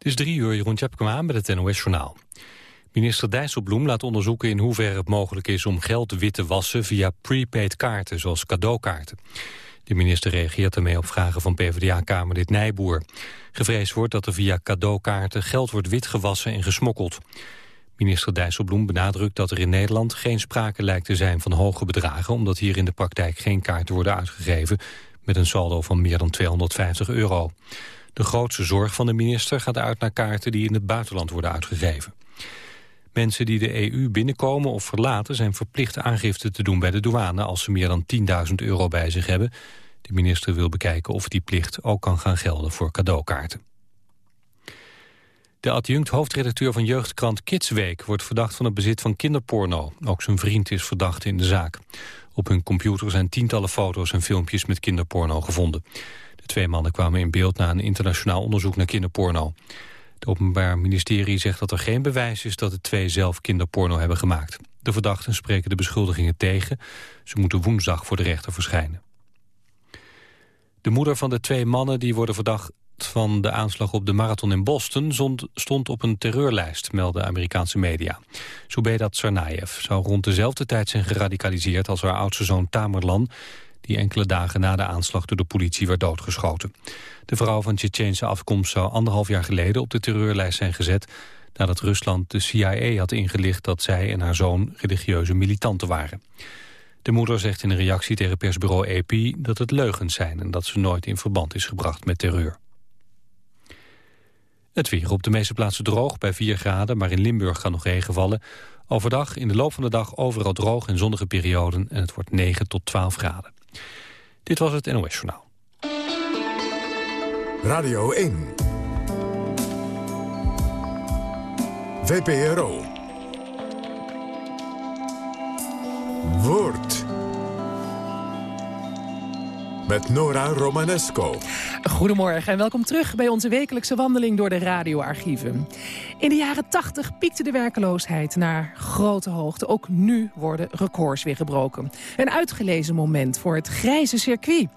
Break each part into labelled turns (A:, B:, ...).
A: Het is drie uur, Jeroen Tjepkema met het NOS-journaal. Minister Dijsselbloem laat onderzoeken in hoeverre het mogelijk is... om geld wit te wassen via prepaid kaarten, zoals cadeaukaarten. De minister reageert ermee op vragen van PvdA-kamerlid Nijboer. Gevreesd wordt dat er via cadeaukaarten geld wordt witgewassen en gesmokkeld. Minister Dijsselbloem benadrukt dat er in Nederland geen sprake lijkt te zijn van hoge bedragen... omdat hier in de praktijk geen kaarten worden uitgegeven... met een saldo van meer dan 250 euro. De grootste zorg van de minister gaat uit naar kaarten die in het buitenland worden uitgegeven. Mensen die de EU binnenkomen of verlaten zijn verplicht aangifte te doen bij de douane als ze meer dan 10.000 euro bij zich hebben. De minister wil bekijken of die plicht ook kan gaan gelden voor cadeaukaarten. De adjunct hoofdredacteur van jeugdkrant Kidsweek wordt verdacht van het bezit van kinderporno. Ook zijn vriend is verdacht in de zaak. Op hun computer zijn tientallen foto's en filmpjes met kinderporno gevonden. Twee mannen kwamen in beeld na een internationaal onderzoek naar kinderporno. Het Openbaar Ministerie zegt dat er geen bewijs is dat de twee zelf kinderporno hebben gemaakt. De verdachten spreken de beschuldigingen tegen. Ze moeten woensdag voor de rechter verschijnen. De moeder van de twee mannen die worden verdacht van de aanslag op de marathon in Boston stond op een terreurlijst, melden Amerikaanse media. Zubedat Tsarnaev zou rond dezelfde tijd zijn geradicaliseerd als haar oudste zoon Tamerlan, die enkele dagen na de aanslag door de politie werd doodgeschoten. De vrouw van Tsjetsjeense afkomst zou anderhalf jaar geleden op de terreurlijst zijn gezet... nadat Rusland de CIA had ingelicht dat zij en haar zoon religieuze militanten waren. De moeder zegt in een reactie tegen persbureau AP dat het leugens zijn... en dat ze nooit in verband is gebracht met terreur. Het weer op de meeste plaatsen droog bij 4 graden, maar in Limburg kan nog regen vallen. Overdag in de loop van de dag overal droog en zonnige perioden en het wordt 9 tot 12 graden. Dit was het NOS Journaal.
B: Radio 1. VPRO. Woord. Met Nora Romanesco.
C: Goedemorgen en welkom terug bij onze wekelijkse wandeling door de radioarchieven. In de jaren 80 piekte de werkeloosheid naar grote hoogte. Ook nu worden records weer gebroken. Een uitgelezen moment voor het grijze circuit.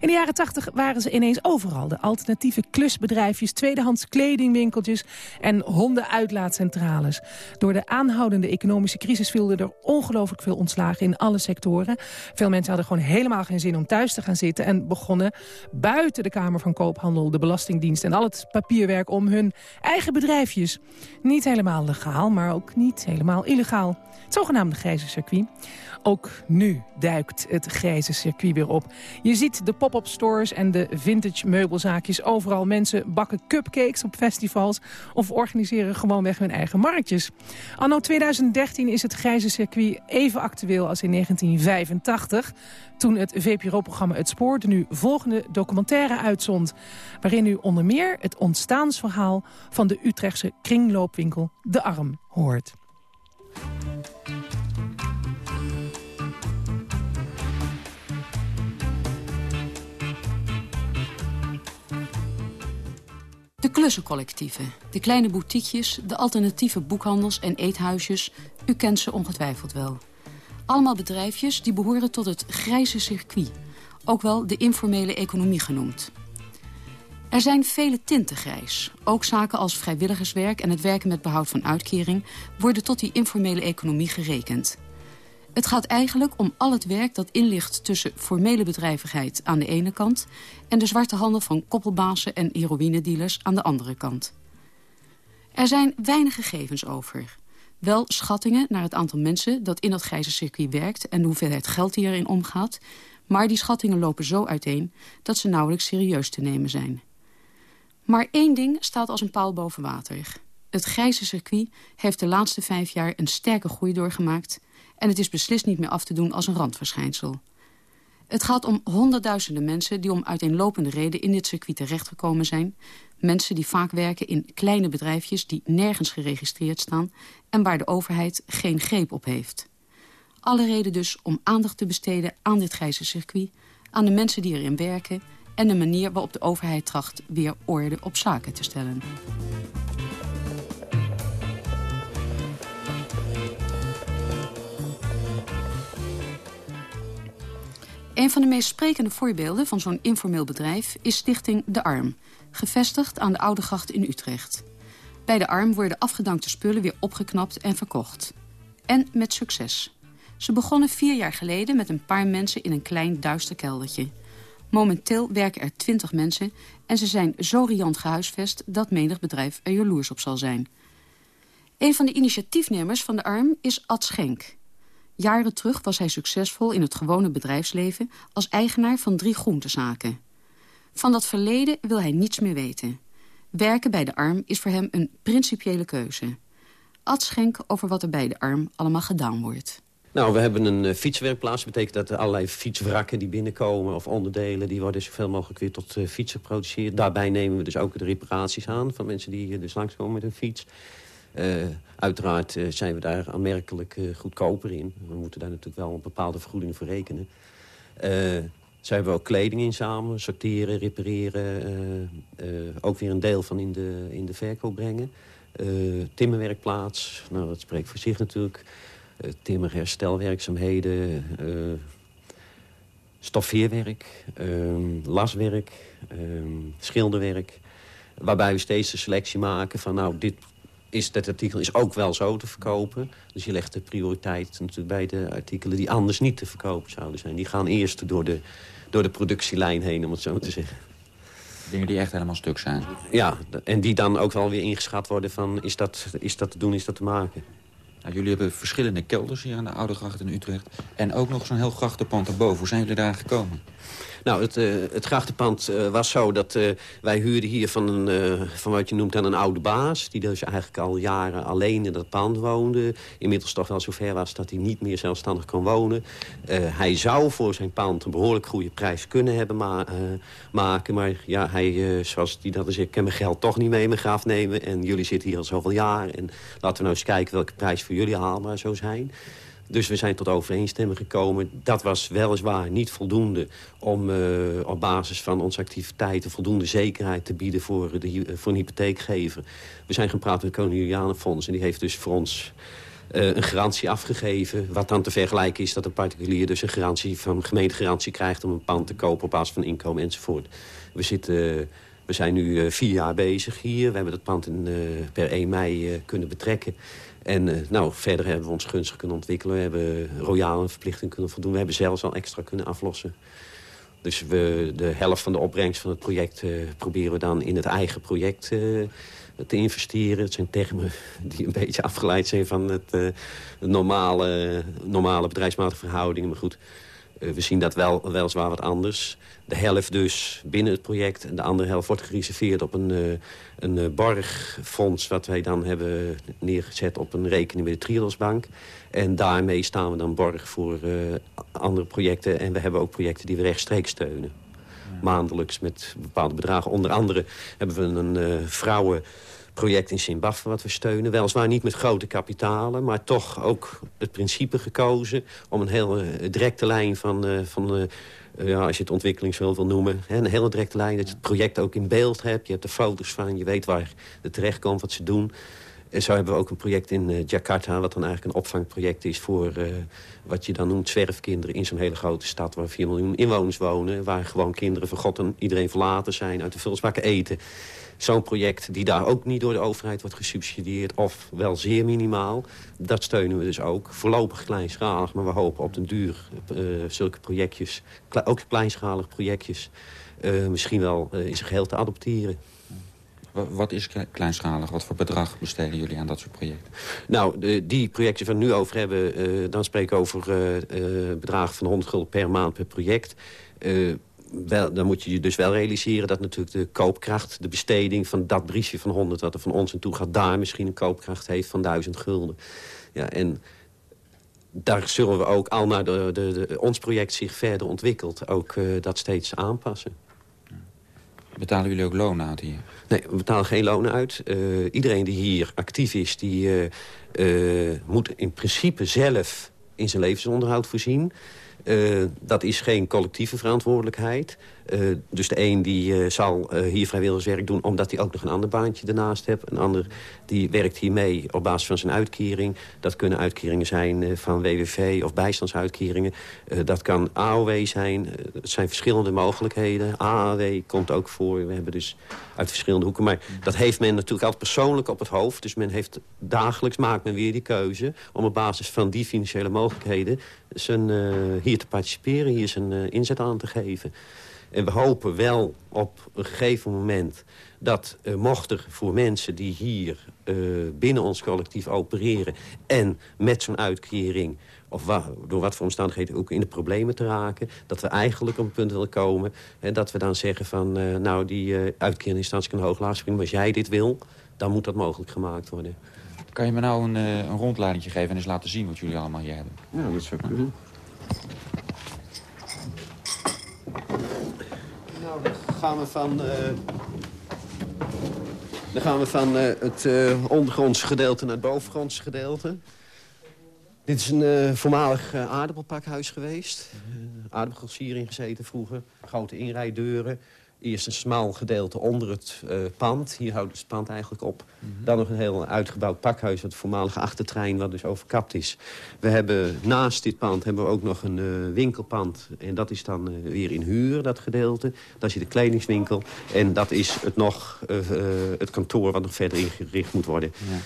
C: In de jaren 80 waren ze ineens overal. De alternatieve klusbedrijfjes, tweedehands kledingwinkeltjes en hondenuitlaatcentrales. Door de aanhoudende economische crisis vielen er ongelooflijk veel ontslagen in alle sectoren. Veel mensen hadden gewoon helemaal geen zin om thuis te gaan zitten en begonnen buiten de Kamer van Koophandel, de Belastingdienst en al het papierwerk om hun eigen bedrijfjes. Niet helemaal legaal, maar ook niet helemaal illegaal. Het zogenaamde grijze circuit. Ook nu duikt het grijze circuit weer op. Je ziet de pop-up stores en de vintage meubelzaakjes overal. Mensen bakken cupcakes op festivals of organiseren gewoonweg hun eigen marktjes. Anno 2013 is het grijze circuit even actueel als in 1985... toen het VPRO-programma Het Spoor de nu volgende documentaire uitzond... waarin u onder meer het ontstaansverhaal van de Utrechtse kringloopwinkel De Arm hoort.
D: De klussencollectieven, de kleine boutiquejes, de alternatieve boekhandels en eethuisjes, u kent ze ongetwijfeld wel. Allemaal bedrijfjes die behoren tot het grijze circuit, ook wel de informele economie genoemd. Er zijn vele tinten grijs. Ook zaken als vrijwilligerswerk en het werken met behoud van uitkering... worden tot die informele economie gerekend. Het gaat eigenlijk om al het werk dat inligt tussen formele bedrijvigheid aan de ene kant... en de zwarte handel van koppelbazen en heroïnedealers aan de andere kant. Er zijn weinig gegevens over. Wel schattingen naar het aantal mensen dat in dat grijze circuit werkt... en de hoeveelheid geld die erin omgaat. Maar die schattingen lopen zo uiteen dat ze nauwelijks serieus te nemen zijn. Maar één ding staat als een paal boven water. Het grijze circuit heeft de laatste vijf jaar een sterke groei doorgemaakt... en het is beslist niet meer af te doen als een randverschijnsel. Het gaat om honderdduizenden mensen die om uiteenlopende reden in dit circuit terechtgekomen zijn. Mensen die vaak werken in kleine bedrijfjes die nergens geregistreerd staan... en waar de overheid geen greep op heeft. Alle reden dus om aandacht te besteden aan dit grijze circuit... aan de mensen die erin werken en de manier waarop de overheid tracht weer orde op zaken te stellen. Een van de meest sprekende voorbeelden van zo'n informeel bedrijf is Stichting De Arm. Gevestigd aan de Oude Gracht in Utrecht. Bij de arm worden afgedankte spullen weer opgeknapt en verkocht. En met succes. Ze begonnen vier jaar geleden met een paar mensen in een klein duister keldertje. Momenteel werken er twintig mensen en ze zijn zo riant gehuisvest... dat menig bedrijf er jaloers op zal zijn. Een van de initiatiefnemers van de ARM is Ad Schenk. Jaren terug was hij succesvol in het gewone bedrijfsleven... als eigenaar van drie groentezaken. Van dat verleden wil hij niets meer weten. Werken bij de ARM is voor hem een principiële keuze. Ad Schenk over wat er bij de ARM allemaal gedaan wordt.
E: Nou, we hebben een uh, fietswerkplaats. Dat betekent dat allerlei fietswrakken die binnenkomen of onderdelen... die worden zoveel mogelijk weer tot uh, fietsen geproduceerd. Daarbij nemen we dus ook de reparaties aan van mensen die uh, dus langskomen met een fiets. uiteraard zijn we daar aanmerkelijk goedkoper in. We moeten daar natuurlijk wel een bepaalde vergoeding voor rekenen. Zij hebben ook kleding inzamelen, sorteren, repareren. ook weer een deel van in de, in de verkoop brengen. timmerwerkplaats, nou dat spreekt voor zich natuurlijk... Eh, timmerherstelwerkzaamheden, uh, stoffeerwerk, ehm, laswerk, ehm, schilderwerk. Waarbij we steeds de selectie maken van nou, dit, is, dat artikel is ook wel zo te verkopen. Dus je legt de prioriteit natuurlijk bij de artikelen die anders niet te verkopen zouden zijn. Die gaan eerst door de, door de productielijn heen, om het zo te zeggen.
F: Dingen die echt helemaal stuk zijn.
E: Ja, en die dan ook wel weer ingeschat worden van is dat, is dat te doen, is dat te maken.
F: Nou, jullie hebben verschillende kelders hier aan de Oude Gracht in Utrecht. En ook nog zo'n heel grachtenpand erboven. Hoe zijn jullie daar gekomen?
E: Nou, het, uh, het grachtenpand uh, was zo dat uh, wij huurden hier van, een, van wat je noemt dan een oude baas... die dus eigenlijk al jaren alleen in dat pand woonde. Inmiddels toch wel zover was dat hij niet meer zelfstandig kon wonen. hij zou voor zijn pand een behoorlijk goede prijs kunnen hebben ma maken. Maar ja, hij, zoals hij dat is, ik kan mijn geld toch niet mee in mijn graf nemen. En jullie zitten hier al zoveel jaar. En laten we nou eens kijken welke prijs voor jullie haalbaar zou zijn. Dus we zijn tot overeenstemming gekomen. Dat was weliswaar niet voldoende om uh, op basis van onze activiteiten... voldoende zekerheid te bieden voor, de, voor een hypotheekgever. We zijn praten met Koning Julianenfonds... en die heeft dus voor ons uh, een garantie afgegeven. Wat dan te vergelijken is dat een particulier dus een garantie van gemeentegarantie krijgt... om een pand te kopen op basis van inkomen enzovoort. We zitten... We zijn nu uh, vier jaar bezig hier. We hebben het pand in, uh, per 1 mei kunnen betrekken. En nou, verder hebben we ons gunstig kunnen ontwikkelen. We hebben royale verplichting kunnen voldoen. We hebben zelfs al extra kunnen aflossen. Dus we, de helft van de opbrengst van het project proberen we dan in het eigen project te investeren. Het zijn termen die een beetje afgeleid zijn van het normale, normale bedrijfsmatige verhoudingen. Maar goed, we zien dat wel, weliswaar wat anders. De helft dus binnen het project. En de andere helft wordt gereserveerd op een, uh, een uh, borgfonds... wat wij dan hebben neergezet op een rekening bij de Triodosbank. En daarmee staan we dan borg voor andere projecten. En we hebben ook projecten die we rechtstreeks steunen. Maandelijks met bepaalde bedragen. Onder andere hebben we een vrouwen project in Zimbabwe wat we steunen. Weliswaar niet met grote kapitalen, maar toch ook het principe gekozen... om een hele directe lijn van, uh, van uh, ja, als je het ontwikkelingshulp wil noemen... Een hele directe lijn, dat je het project ook in beeld hebt. Je hebt er foto's van, je weet waar het terecht komt, wat ze doen. En zo hebben we ook een project in Jakarta... wat dan eigenlijk een opvangproject is voor wat je dan noemt zwerfkinderen... in zo'n hele grote stad waar 4 miljoen inwoners wonen... waar gewoon kinderen van God en iedereen verlaten zijn... uit de vulsbakken eten zo'n project die daar ook niet door de overheid wordt gesubsidieerd... of wel zeer minimaal, dat steunen we dus ook. Voorlopig kleinschalig, maar we hopen op den duur uh, zulke projectjes... ook kleinschalige projectjes uh, misschien wel uh, in zijn geheel te adopteren.
F: Wat is kleinschalig? Wat voor bedrag besteden jullie aan dat soort projecten?
E: Nou, de, die projecten waar we nu over hebben... Uh, dan spreek ik over uh, bedragen van 100 gulden per maand per project wel, dan moet je je dus wel realiseren dat natuurlijk de koopkracht... de besteding van dat briefje van 100 wat er van ons naartoe gaat... daar misschien een koopkracht heeft van 1000 gulden. Ja, en daar zullen we ook al naar de, de, de ons project zich verder ontwikkelt... ook uh, dat steeds aanpassen.
F: Betalen jullie ook lonen uit hier?
E: Nee, we betalen geen lonen uit. Uh, iedereen die hier actief is, die uh, moet in principe zelf in zijn levensonderhoud voorzien... Uh, dat is geen collectieve verantwoordelijkheid. dus de een die zal hier vrijwilligerswerk doen... omdat hij ook nog een ander baantje ernaast heeft. Een ander die werkt hier mee op basis van zijn uitkering. Dat kunnen uitkeringen zijn van WWV of bijstandsuitkeringen. dat kan AOW zijn. het zijn verschillende mogelijkheden. AAW komt ook voor. We hebben dus uit verschillende hoeken. Maar dat heeft men natuurlijk altijd persoonlijk op het hoofd. Dus men heeft dagelijks maakt men weer die keuze... om op basis van die financiële mogelijkheden zijn, uh, hier te participeren, hier zijn uh, inzet aan te geven. En we hopen wel op een gegeven moment dat uh, mocht er voor mensen die hier binnen ons collectief opereren... en met zo'n uitkering of door wat voor omstandigheden ook in de problemen te raken... dat we eigenlijk op een punt willen komen... en dat we dan zeggen van, nou, die uitkeringsinstantie kan hoog laag springen... maar als jij dit wil, dan moet dat mogelijk gemaakt worden.
F: Kan je me nou een, uh, een geven en eens laten zien wat jullie allemaal hier hebben?
E: Ja, dat is ook goed. Nou, dan gaan we van... dan gaan we van het ondergrondse gedeelte naar het bovengrondse gedeelte. Dit is een uh, voormalig uh, aardappelpakhuis geweest. Uh, aardappels hierin gezeten vroeger. Grote inrijdeuren. Eerst een smal gedeelte onder het pand. Hier houdt het pand eigenlijk op. Mm -hmm. Dan nog een heel uitgebouwd pakhuis, het voormalige achtertrein, wat dus overkapt is. We hebben naast dit pand hebben we ook nog een winkelpand. En dat is dan weer in huur, dat gedeelte. Daar zit de kledingswinkel. En dat is het, nog, het kantoor wat nog verder ingericht moet worden. Ja.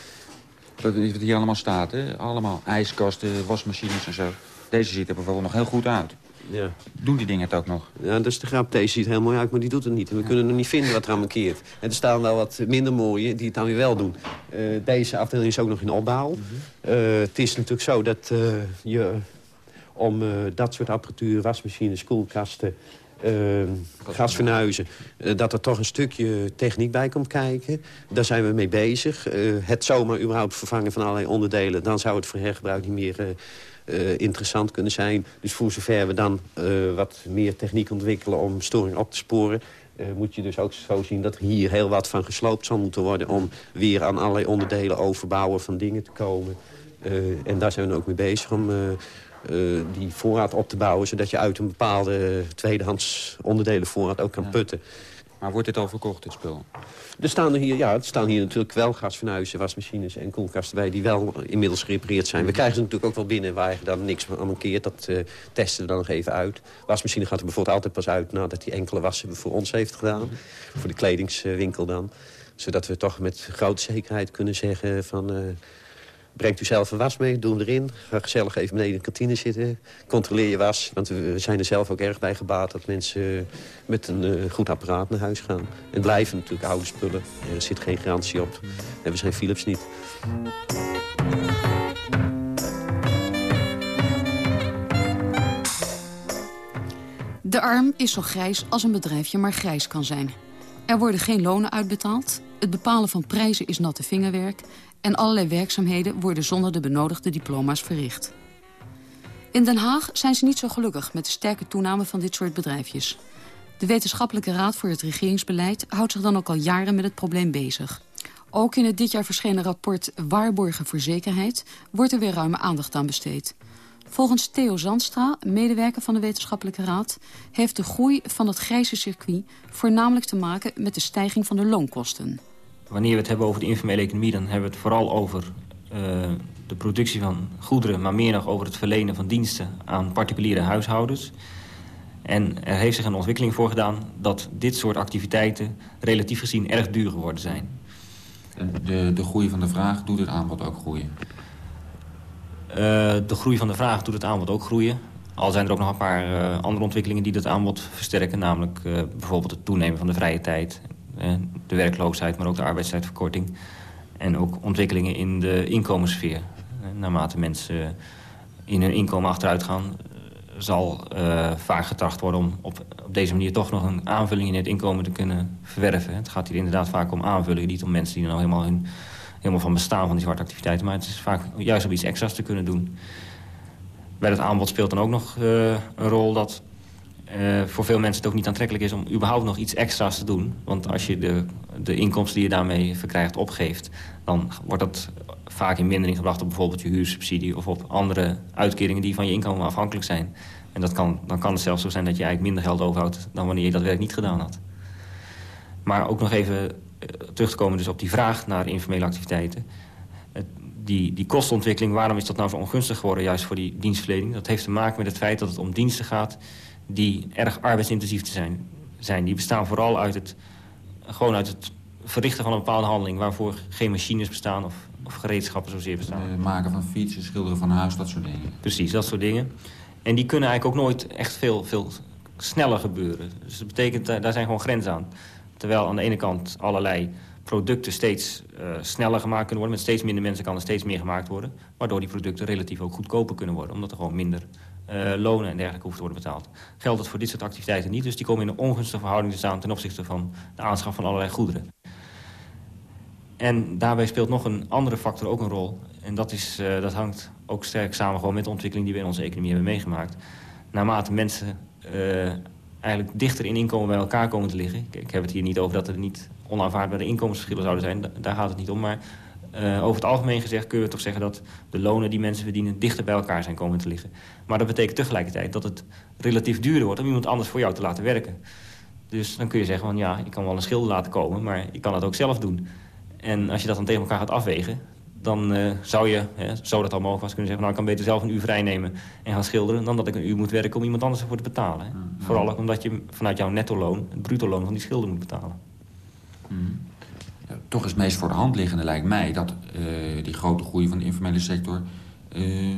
F: Wat hier allemaal staat, hè? Allemaal ijskasten, wasmachines en zo. Deze ziet er bijvoorbeeld nog heel goed uit. Ja. Doen die dingen het ook nog?
E: Ja, dat is de grap. Deze ziet heel mooi uit, maar die doet het niet. En we ja. kunnen nog niet vinden wat er aan mankeert. En er staan wel wat minder mooie die het dan weer wel doen. Uh, deze afdeling is ook nog in opbouw. Mm -hmm. uh, het is natuurlijk zo dat uh, je om dat soort apparatuur, wasmachines, koelkasten... Gasfornuizen, uh, dat er toch een stukje techniek bij komt kijken. Daar zijn we mee bezig. Het zomaar überhaupt vervangen van allerlei onderdelen... dan zou het voor hergebruik niet meer interessant kunnen zijn. Dus voor zover we dan wat meer techniek ontwikkelen om storing op te sporen... moet je dus ook zo zien dat er hier heel wat van gesloopt zal moeten worden... om weer aan allerlei onderdelen overbouwen van dingen te komen. en daar zijn we ook mee bezig om uh, die voorraad op te bouwen... zodat je uit een bepaalde tweedehands onderdelenvoorraad ook kan putten.
F: Maar wordt dit al verkocht, dit spul?
E: Er staan er hier, ja, er staan hier natuurlijk wel gasfornuizen, wasmachines en koelkasten bij... die wel inmiddels gerepareerd zijn. We krijgen ze natuurlijk ook wel binnen waar je dan niks aan mankeert. Dat uh, testen we dan nog even uit. Wasmachine gaat er bijvoorbeeld altijd pas uit nadat hij enkele wassen voor ons heeft gedaan. Voor de kledingswinkel dan. Zodat we toch met grote zekerheid kunnen zeggen van... Uh, Brengt u zelf een was mee, doe hem erin. Ga gezellig even beneden in de kantine zitten. Controleer je was, want we zijn er zelf ook erg bij gebaat... dat mensen met een uh, goed apparaat naar huis gaan. En blijven natuurlijk oude spullen. Er zit geen garantie op. En we zijn Philips niet.
D: De arm is zo grijs als een bedrijfje maar grijs kan zijn. Er worden geen lonen uitbetaald. Het bepalen van prijzen is natte vingerwerk en allerlei werkzaamheden worden zonder de benodigde diploma's verricht. In Den Haag zijn ze niet zo gelukkig met de sterke toename van dit soort bedrijfjes. De Wetenschappelijke Raad voor het Regeringsbeleid houdt zich dan ook al jaren met het probleem bezig. Ook in het dit jaar verschenen rapport Waarborgen voor Zekerheid wordt er weer ruime aandacht aan besteed. Volgens Theo Zandstra, medewerker van de Wetenschappelijke Raad... heeft de groei van het grijze circuit voornamelijk te maken met de stijging van de loonkosten
G: wanneer we het hebben over de informele economie... dan hebben we het vooral over uh, de productie van goederen... maar meer nog over het verlenen van diensten aan particuliere huishoudens. En er heeft zich een ontwikkeling voor gedaan... dat dit soort activiteiten relatief gezien erg duur geworden zijn.
F: De, de groei van de vraag doet het aanbod ook groeien?
G: Uh, de groei van de vraag doet het aanbod ook groeien. Al zijn er ook nog een paar uh, andere ontwikkelingen die dat aanbod versterken. Namelijk uh, bijvoorbeeld het toenemen van de vrije tijd de werkloosheid, maar ook de arbeidstijdverkorting. En ook ontwikkelingen in de inkomenssfeer. Naarmate mensen in hun inkomen achteruit gaan... zal uh, vaak getracht worden om op, op deze manier toch nog een aanvulling in het inkomen te kunnen verwerven. Het gaat hier inderdaad vaak om aanvullingen, niet om mensen die nou helemaal, hun, helemaal van bestaan van die zwarte activiteiten. Maar het is vaak juist om iets extra's te kunnen doen. Bij dat aanbod speelt dan ook nog een rol dat uh, voor veel mensen het ook niet aantrekkelijk is om überhaupt nog iets extra's te doen. Want als je de, de inkomsten die je daarmee verkrijgt opgeeft... dan wordt dat vaak in mindering gebracht op bijvoorbeeld je huursubsidie... of op andere uitkeringen die van je inkomen afhankelijk zijn. En dat kan, dan kan het zelfs zo zijn dat je eigenlijk minder geld overhoudt... dan wanneer je dat werk niet gedaan had. Maar ook nog even terug te komen dus op die vraag naar informele activiteiten. Die, die kostenontwikkeling, waarom is dat nou zo ongunstig geworden... juist voor die dienstverlening? Dat heeft te maken met het feit dat het om diensten gaat... die erg arbeidsintensief te zijn. zijn. Die bestaan vooral uit het, gewoon uit het verrichten van een bepaalde handeling... waarvoor geen machines bestaan of, of gereedschappen zozeer bestaan.
F: Het maken van fietsen, schilderen van huis, dat soort dingen.
G: Precies, dat soort dingen. En die kunnen eigenlijk ook nooit echt veel, veel sneller gebeuren. Dus dat betekent, daar zijn gewoon grenzen aan. Terwijl aan de ene kant allerlei producten steeds uh, sneller gemaakt kunnen worden. Met steeds minder mensen kan er steeds meer gemaakt worden. Waardoor die producten relatief ook goedkoper kunnen worden. Omdat er gewoon minder uh, lonen en dergelijke hoeft te worden betaald. Geldt het voor dit soort activiteiten niet. Dus die komen in een ongunstige verhouding te staan... ten opzichte van de aanschaf van allerlei goederen. En daarbij speelt nog een andere factor ook een rol. En dat, is, uh, dat hangt ook sterk samen gewoon met de ontwikkeling... die we in onze economie hebben meegemaakt. Naarmate mensen eigenlijk dichter in inkomen bij elkaar komen te liggen. Ik, ik heb het hier niet over dat er niet onaanvaardbare inkomensverschillen zouden zijn. daar gaat het niet om. Maar uh, over het algemeen gezegd kun je toch zeggen dat de lonen die mensen verdienen dichter bij elkaar zijn komen te liggen. Maar dat betekent tegelijkertijd dat het relatief duurder wordt om iemand anders voor jou te laten werken. Dus dan kun je zeggen van ja, ik kan wel een schilder laten komen, maar ik kan dat ook zelf doen. En als je dat dan tegen elkaar gaat afwegen, dan uh, zou je, hè, zo dat al mogelijk was, kunnen zeggen... nou, ik kan beter zelf een uur vrij nemen en gaan schilderen... dan dat ik een uur moet werken om iemand anders ervoor te betalen. Hè. Mm. Vooral ook omdat je vanuit jouw netto-loon... het bruto-loon van die schilder moet betalen.
F: Mm. Toch is het meest voor de hand liggende, lijkt mij... dat uh, die grote groei van de informele sector... Uh,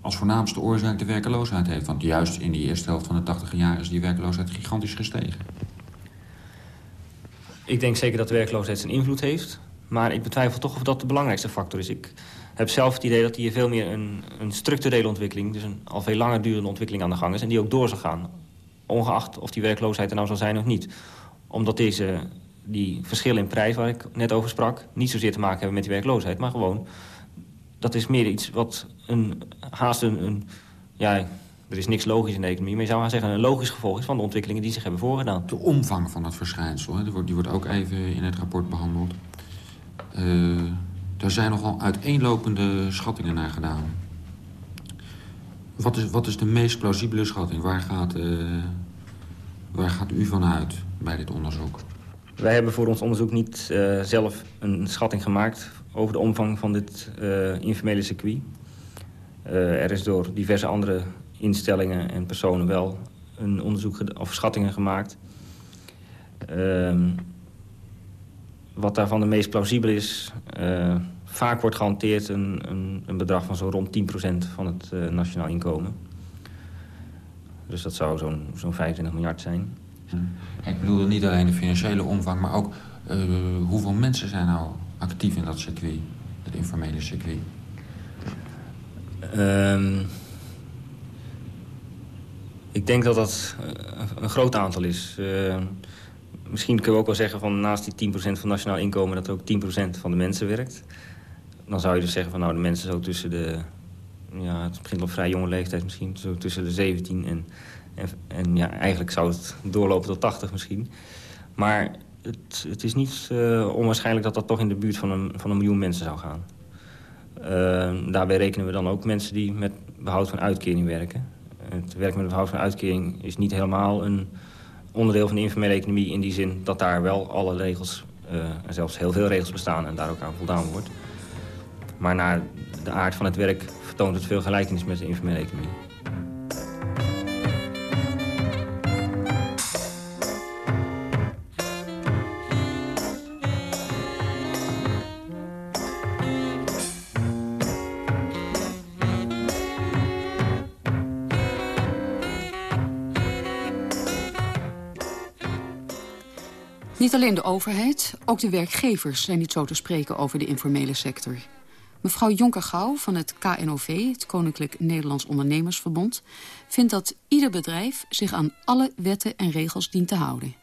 F: als voornaamste oorzaak de werkeloosheid heeft. Want juist in die eerste helft van de tachtige jaren... is die werkeloosheid gigantisch gestegen.
G: Ik denk zeker dat de werkloosheid zijn invloed heeft... Maar ik betwijfel toch of dat de belangrijkste factor is. Ik heb zelf het idee dat hier veel meer een, een structurele ontwikkeling... dus een al veel langer durende ontwikkeling aan de gang is... en die ook door zal gaan. Ongeacht of die werkloosheid er nou zal zijn of niet. Omdat deze, die verschillen in prijs waar ik net over sprak... niet zozeer te maken hebben met die werkloosheid, maar gewoon... dat is meer iets wat een, haast een, ja, er is niks logisch in de economie, maar je zou gaan zeggen... een logisch gevolg is van de ontwikkelingen die zich hebben voorgedaan.
F: De omvang van dat verschijnsel, hè, die, wordt, die wordt ook even in het rapport behandeld. Uh, daar zijn nogal uiteenlopende schattingen naar gedaan. Wat is, wat is de meest plausibele schatting? Waar gaat, uh, waar gaat u van uit bij dit onderzoek?
G: Wij hebben voor ons onderzoek niet uh, zelf een schatting gemaakt... over de omvang van dit informele circuit. er is door diverse andere instellingen en personen wel een onderzoek of schattingen gemaakt... Ehm, wat daarvan de meest plausibel is... Vaak wordt gehanteerd een, een, een bedrag van zo rond 10% van het nationaal inkomen. Dus dat zou zo'n zo'n 25 miljard zijn.
F: Ik bedoel niet alleen de financiële omvang, maar ook uh, hoeveel mensen zijn nou actief in dat circuit, het informele circuit?
G: Um, ik denk dat dat een groot aantal is. Uh, misschien kunnen we ook wel zeggen van naast die 10% van nationaal inkomen... dat er ook 10% van de mensen werkt. Dan zou je dus zeggen van nou de mensen zo tussen de... Ja, het begint op vrij jonge leeftijd misschien. Zo tussen de 17 en, en, en ja, eigenlijk zou het doorlopen tot 80 misschien. Maar het, het is niet uh, onwaarschijnlijk dat dat toch in de buurt van een, van een miljoen mensen zou gaan. Uh, daarbij rekenen we dan ook mensen die met behoud van uitkering werken. Het werken met behoud van uitkering is niet helemaal een onderdeel van de informele economie... in die zin dat daar wel alle regels, uh, en zelfs heel veel regels bestaan... en daar ook aan voldaan wordt. Maar naar de aard van het werk vertoont het veel gelijkenis met de informele economie.
D: Niet alleen de overheid, ook de werkgevers zijn niet zo te spreken over de informele sector. Mevrouw Jonker-Gouw van het KNOV, het Koninklijk Nederlands Ondernemersverbond... vindt dat ieder bedrijf zich aan alle wetten en regels dient te houden.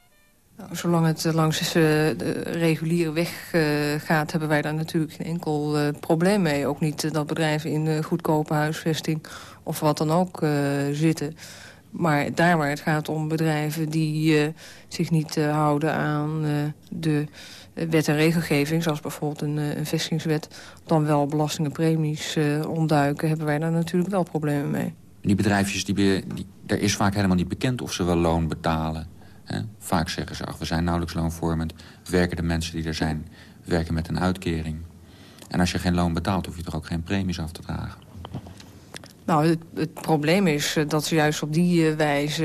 H: Nou, zolang het langs de reguliere weg uh, gaat... hebben wij daar natuurlijk geen enkel uh, probleem mee. Ook niet dat bedrijven in goedkope huisvesting of wat dan ook zitten... Maar daar waar het gaat om bedrijven die uh, zich niet uh, houden aan uh, de wet en regelgeving... zoals bijvoorbeeld een, een vestigingswet... dan wel belastingen premies ontduiken... hebben wij daar natuurlijk wel problemen mee.
F: Die bedrijfjes, die, die, er is vaak helemaal niet bekend of ze wel loon betalen. Hè? Vaak zeggen ze, ach, we zijn nauwelijks loonvormend. Werken de mensen die er zijn, werken met een uitkering. En als je geen loon betaalt, hoef je toch ook geen premies af te dragen.
H: Nou, het, probleem is eh, dat ze juist op die eh, wijze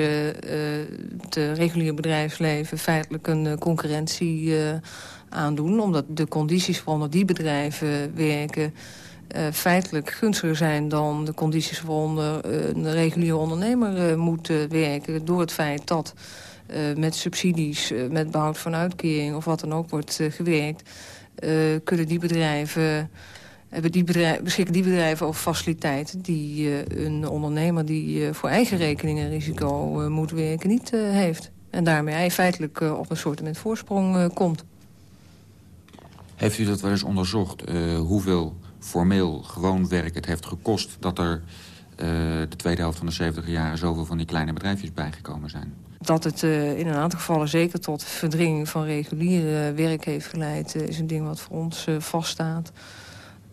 H: het uh, reguliere bedrijfsleven feitelijk een concurrentie aandoen. Omdat de condities waaronder die bedrijven werken feitelijk gunstiger zijn dan de condities waaronder een reguliere ondernemer moet werken. Door het feit dat met subsidies, met behoud van uitkering of wat dan ook wordt gewerkt, kunnen die bedrijven hebben die bedrijven, beschikken die bedrijven over faciliteiten... die uh, een ondernemer die uh, voor eigen rekening en risico uh, moet werken niet heeft. En daarmee hij feitelijk op een soort met voorsprong komt.
F: Heeft u dat wel eens onderzocht? hoeveel formeel gewoon werk het heeft gekost... dat er de tweede helft van de 70 jaren zoveel van die kleine bedrijfjes bijgekomen zijn?
H: Dat het in een aantal gevallen zeker tot verdringing van reguliere werk heeft geleid... is een ding wat voor ons vaststaat.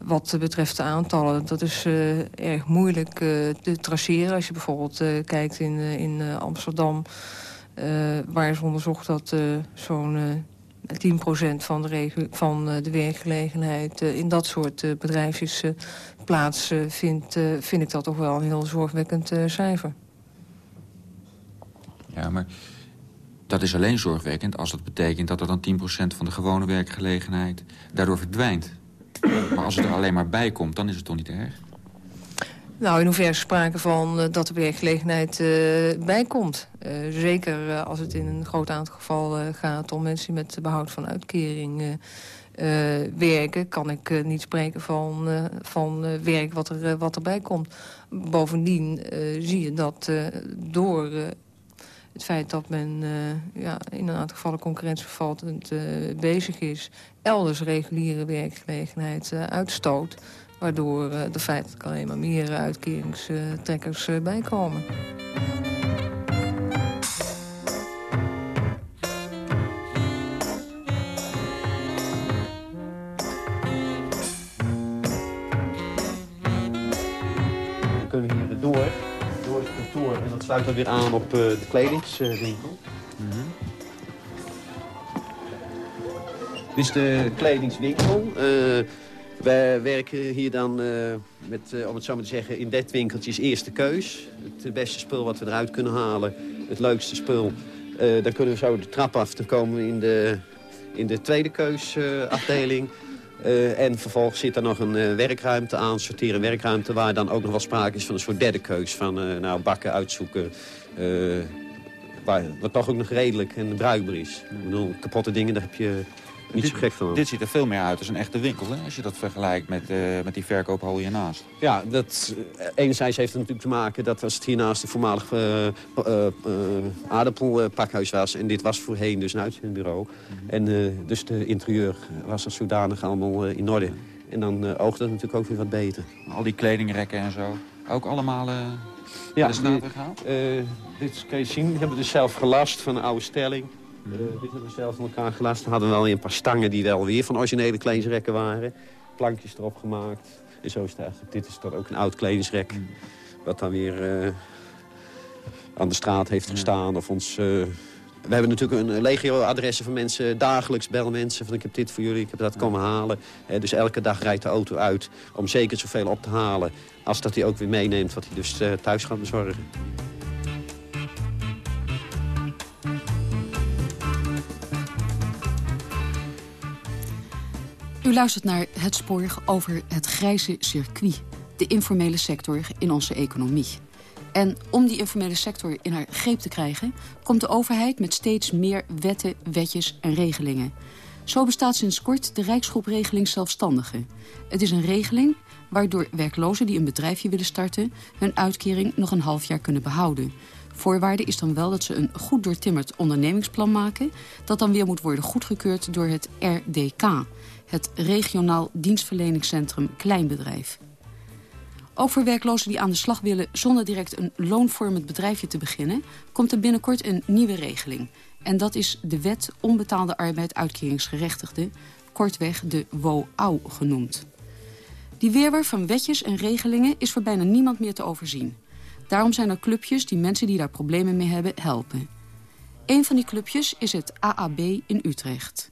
H: Wat betreft de aantallen, dat is uh, erg moeilijk uh, te traceren. Als je bijvoorbeeld uh, kijkt in, in Amsterdam... waar is onderzocht dat zo'n 10% van de, van de werkgelegenheid... in dat soort bedrijfjes plaatsvindt... vind ik dat toch wel een heel zorgwekkend cijfer.
F: Ja, maar dat is alleen zorgwekkend als dat betekent... dat er dan 10% van de gewone werkgelegenheid daardoor verdwijnt. Maar als het er alleen maar bij komt, dan is het toch niet erg?
H: Nou, in hoeverre sprake van uh, dat de werkgelegenheid uh, bijkomt. Uh, zeker als het in een groot aantal gevallen gaat om mensen met behoud van uitkering werken... kan ik niet spreken van, van werk wat, er, wat erbij komt. Bovendien zie je dat door het feit dat men ja, in een aantal gevallen concurrentievervaltend bezig is elders reguliere werkgelegenheid uh, uitstoot. Waardoor er feitelijk alleen maar meer uitkeringstrekkers bijkomen.
E: Sluit dan weer aan op de kledingswinkel. Dit is de kledingswinkel. Uh, wij werken hier dan, uh, met, om het zo maar te zeggen, in dit winkeltje is eerste keus. Het beste spul wat we eruit kunnen halen, het leukste spul. dan kunnen we zo de trap af te komen in de, in de tweede keusafdeling. En vervolgens zit er nog een werkruimte aan, sorteren werkruimte... waar dan ook nog wel sprake is van een soort derde keus. Van nou, bakken, uitzoeken, wat toch ook nog redelijk en bruikbaar is. Ik bedoel, kapotte dingen, daar heb je niet dit, zo gek van.
F: Dit ziet er veel meer uit als een echte winkel, hè? als je dat vergelijkt met, uh, met die verkoophal hiernaast.
E: Ja, dat, uh, enerzijds heeft het natuurlijk te maken dat als het hiernaast een voormalig uh, aardappelpakhuis was... en dit was voorheen dus een uitzendbureau. Mm -hmm. En dus de interieur was er zodanig allemaal in orde. En dan oogt het natuurlijk ook weer wat beter.
F: Al die kledingrekken en zo, ook allemaal...
E: ja, die, dit kan je zien. Die hebben we dus zelf gelast van een oude stelling. Uh, dit hebben we zelf van elkaar gelast. Dan hadden we wel een paar stangen die wel weer van originele kledingsrekken waren. Plankjes erop gemaakt. En zo is het eigenlijk. Dit is dan ook een oud kledingsrek. Mm. Wat dan weer uh, aan de straat heeft gestaan. Of ons... Uh, we hebben natuurlijk een legio-adressen van mensen. Dagelijks bellen mensen van ik heb dit voor jullie, ik heb dat komen halen. Dus elke dag rijdt de auto uit om zeker zoveel op te halen. Als dat hij ook weer meeneemt wat hij dus thuis gaat bezorgen.
D: U luistert naar Het Spoor over het grijze circuit. De informele sector in onze economie. En om die informele sector in haar greep te krijgen... komt de overheid met steeds meer wetten, wetjes en regelingen. Zo bestaat sinds kort de Rijksgroepregeling Zelfstandigen. Het is een regeling waardoor werklozen die een bedrijfje willen starten... hun uitkering nog een half jaar kunnen behouden. Voorwaarde is dan wel dat ze een goed doortimmerd ondernemingsplan maken... dat dan weer moet worden goedgekeurd door het RDK het Regionaal Dienstverleningscentrum Kleinbedrijf. Ook voor werklozen die aan de slag willen zonder direct een loonvormend bedrijfje te beginnen... komt er binnenkort een nieuwe regeling. En dat is de Wet Onbetaalde Arbeid Uitkeringsgerechtigde, kortweg de WOAU genoemd. Die weerwar van wetjes en regelingen is voor bijna niemand meer te overzien. Daarom zijn er clubjes die mensen die daar problemen mee hebben helpen. Een van die clubjes is het AAB in Utrecht.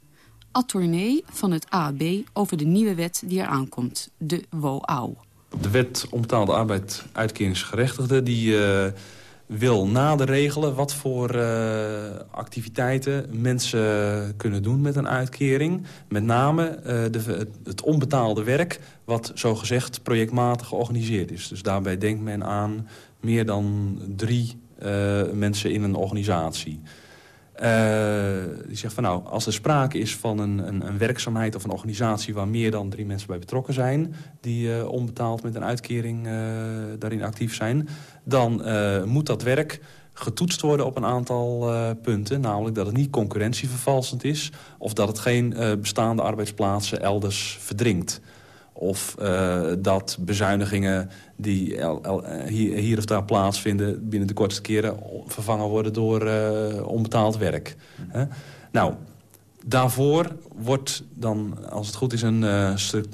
D: Attornee van het AAB over de nieuwe wet die er aankomt, de WOAU.
I: De wet onbetaalde arbeid uitkeringsgerechtigde... die uh, wil nader regelen wat voor uh, activiteiten mensen kunnen doen met een uitkering. Met name uh, de, het onbetaalde werk wat zogezegd projectmatig georganiseerd is. Dus daarbij denkt men aan meer dan drie mensen in een organisatie. Uh, die zegt van nou, als er sprake is van een, een, een, werkzaamheid of een organisatie... waar meer dan drie mensen bij betrokken zijn... die uh, onbetaald met een uitkering uh, daarin actief zijn... dan moet dat werk getoetst worden op een aantal punten. Namelijk dat het niet concurrentievervalsend is... of dat het geen bestaande arbeidsplaatsen elders verdringt. Of uh, dat bezuinigingen die el, hier, of daar plaatsvinden... binnen de kortste keren vervangen worden door uh, onbetaald werk. Nou, daarvoor wordt dan, als het goed is... een,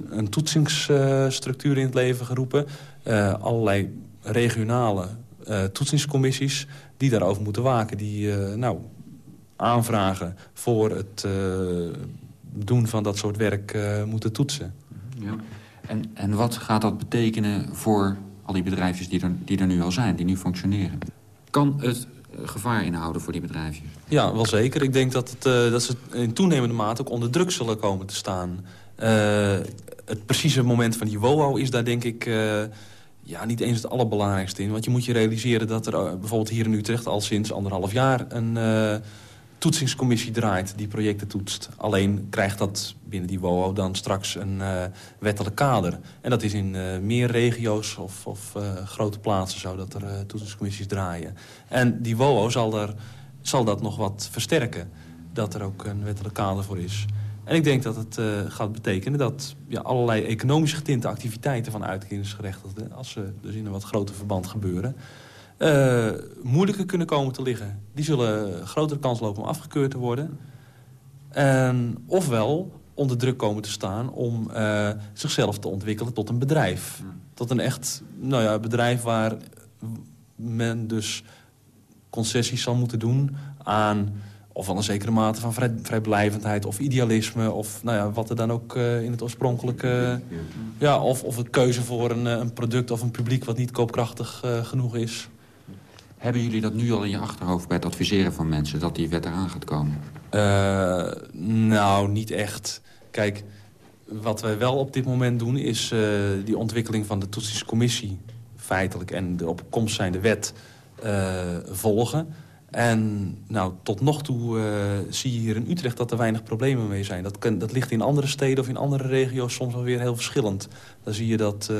I: een toetsingsstructuur in het leven geroepen. allerlei regionale toetsingscommissies die daarover moeten waken. Die nou, aanvragen voor het doen van dat soort werk moeten toetsen.
F: Ja. En, en wat gaat dat betekenen voor al die bedrijfjes die er, die er nu al zijn, die nu functioneren? Kan het eh, gevaar inhouden voor die bedrijfjes?
I: Ja, wel zeker. Ik denk dat, het, uh, dat ze in toenemende mate ook onder druk zullen komen te staan. Uh, het precieze moment van die WOO is daar denk ik... Ja, niet eens het allerbelangrijkste in. Want je moet je realiseren dat er bijvoorbeeld hier in Utrecht... al sinds anderhalf jaar een toetsingscommissie draait die projecten toetst. Alleen krijgt dat binnen die WOO dan straks een uh, wettelijk kader. En dat is in uh, meer regio's of, of uh, grote plaatsen zo dat er toetsingscommissies draaien. En die WOO zal, er, zal dat nog wat versterken. Dat er ook een wettelijk kader voor is. En ik denk dat het gaat betekenen dat ja, allerlei economisch getinte activiteiten van uitkeringsgerechtigden... als ze dus in een wat groter verband gebeuren uh, moeilijker kunnen komen te liggen. Die zullen grotere kans lopen om afgekeurd te worden. En ofwel onder druk komen te staan om uh, zichzelf te ontwikkelen tot een bedrijf. Tot een echt nou ja, bedrijf waar men dus concessies zal moeten doen aan of van een zekere mate van vrij, vrijblijvendheid of idealisme... of nou ja, wat er dan ook uh, in het oorspronkelijke... Uh, ja, of, of een keuze voor een, een product of een publiek wat niet koopkrachtig genoeg is.
F: Hebben jullie dat nu al in je achterhoofd bij het adviseren van mensen... dat die wet eraan gaat komen?
I: Uh, nou, niet echt. Kijk, wat wij wel op dit moment doen... is uh, die ontwikkeling van de toetsingscommissie feitelijk... en de op komst zijnde wet uh, volgen. En nou, tot nog toe zie je hier in Utrecht dat er weinig problemen mee zijn. Dat, kan, dat ligt in andere steden of in andere regio's soms wel weer heel verschillend. Dan zie je dat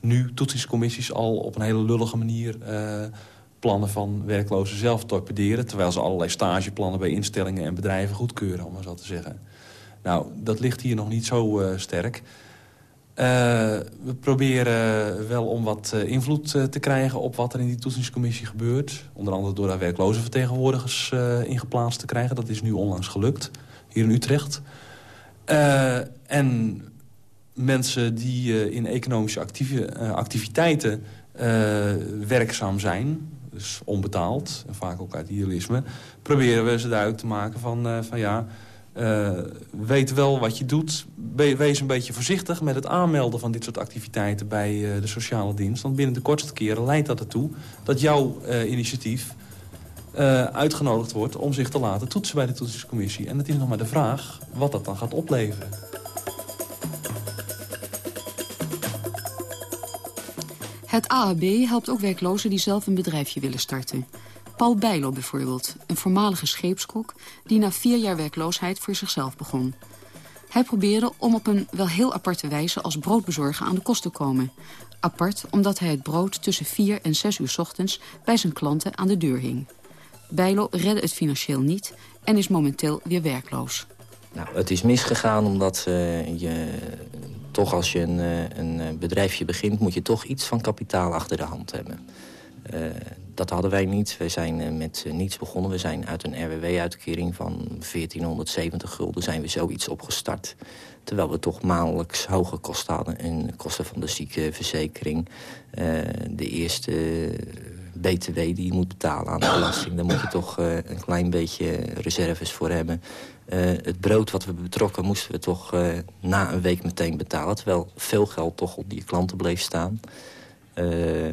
I: nu toetsingscommissies al op een hele lullige manier plannen van werklozen zelf torpederen... terwijl ze allerlei stageplannen bij instellingen en bedrijven goedkeuren, om maar zo te zeggen. Nou, dat ligt hier nog niet zo uh, sterk. Uh, we proberen wel om wat uh, invloed te krijgen op wat er in die toetsingscommissie gebeurt. Onder andere door daar werkloze vertegenwoordigers ingeplaatst te krijgen. Dat is nu onlangs gelukt, hier in Utrecht. en mensen die in economische actieve, activiteiten werkzaam zijn dus onbetaald, en vaak ook uit idealisme... proberen we ze duidelijk te maken van, uh, van ja... Uh, weet wel wat je doet. wees een beetje voorzichtig met het aanmelden van dit soort activiteiten bij uh, de sociale dienst. Want binnen de kortste keren leidt dat ertoe dat jouw initiatief uitgenodigd wordt om zich te laten toetsen bij de toetsingscommissie. En het is nog maar de vraag wat dat dan gaat opleveren.
D: Het AAB helpt ook werklozen die zelf een bedrijfje willen starten. Paul Bijlo bijvoorbeeld, een voormalige scheepskok... die na vier jaar werkloosheid voor zichzelf begon. Hij probeerde om op een wel heel aparte wijze als broodbezorger aan de kost te komen. Apart omdat hij het brood tussen vier en zes uur ochtends... bij zijn klanten aan de deur hing. Bijlo redde het financieel niet en is momenteel weer werkloos.
J: Nou, het is misgegaan omdat uh, je toch als je een, eh, een eh, bedrijfje begint... moet je toch iets van kapitaal achter de hand hebben. dat hadden wij niet. We zijn met niets begonnen. We zijn uit een RWW-uitkering van 1470 gulden zijn we zoiets opgestart. Terwijl we toch maandelijks hoge kosten hadden. En kosten van de ziekenverzekering. de eerste BTW die je moet betalen aan de belasting. Daar moet je toch een klein beetje reserves voor hebben. Uh, het brood wat we betrokken moesten we toch uh, na een week meteen betalen. Terwijl veel geld toch op die klanten bleef staan. Uh,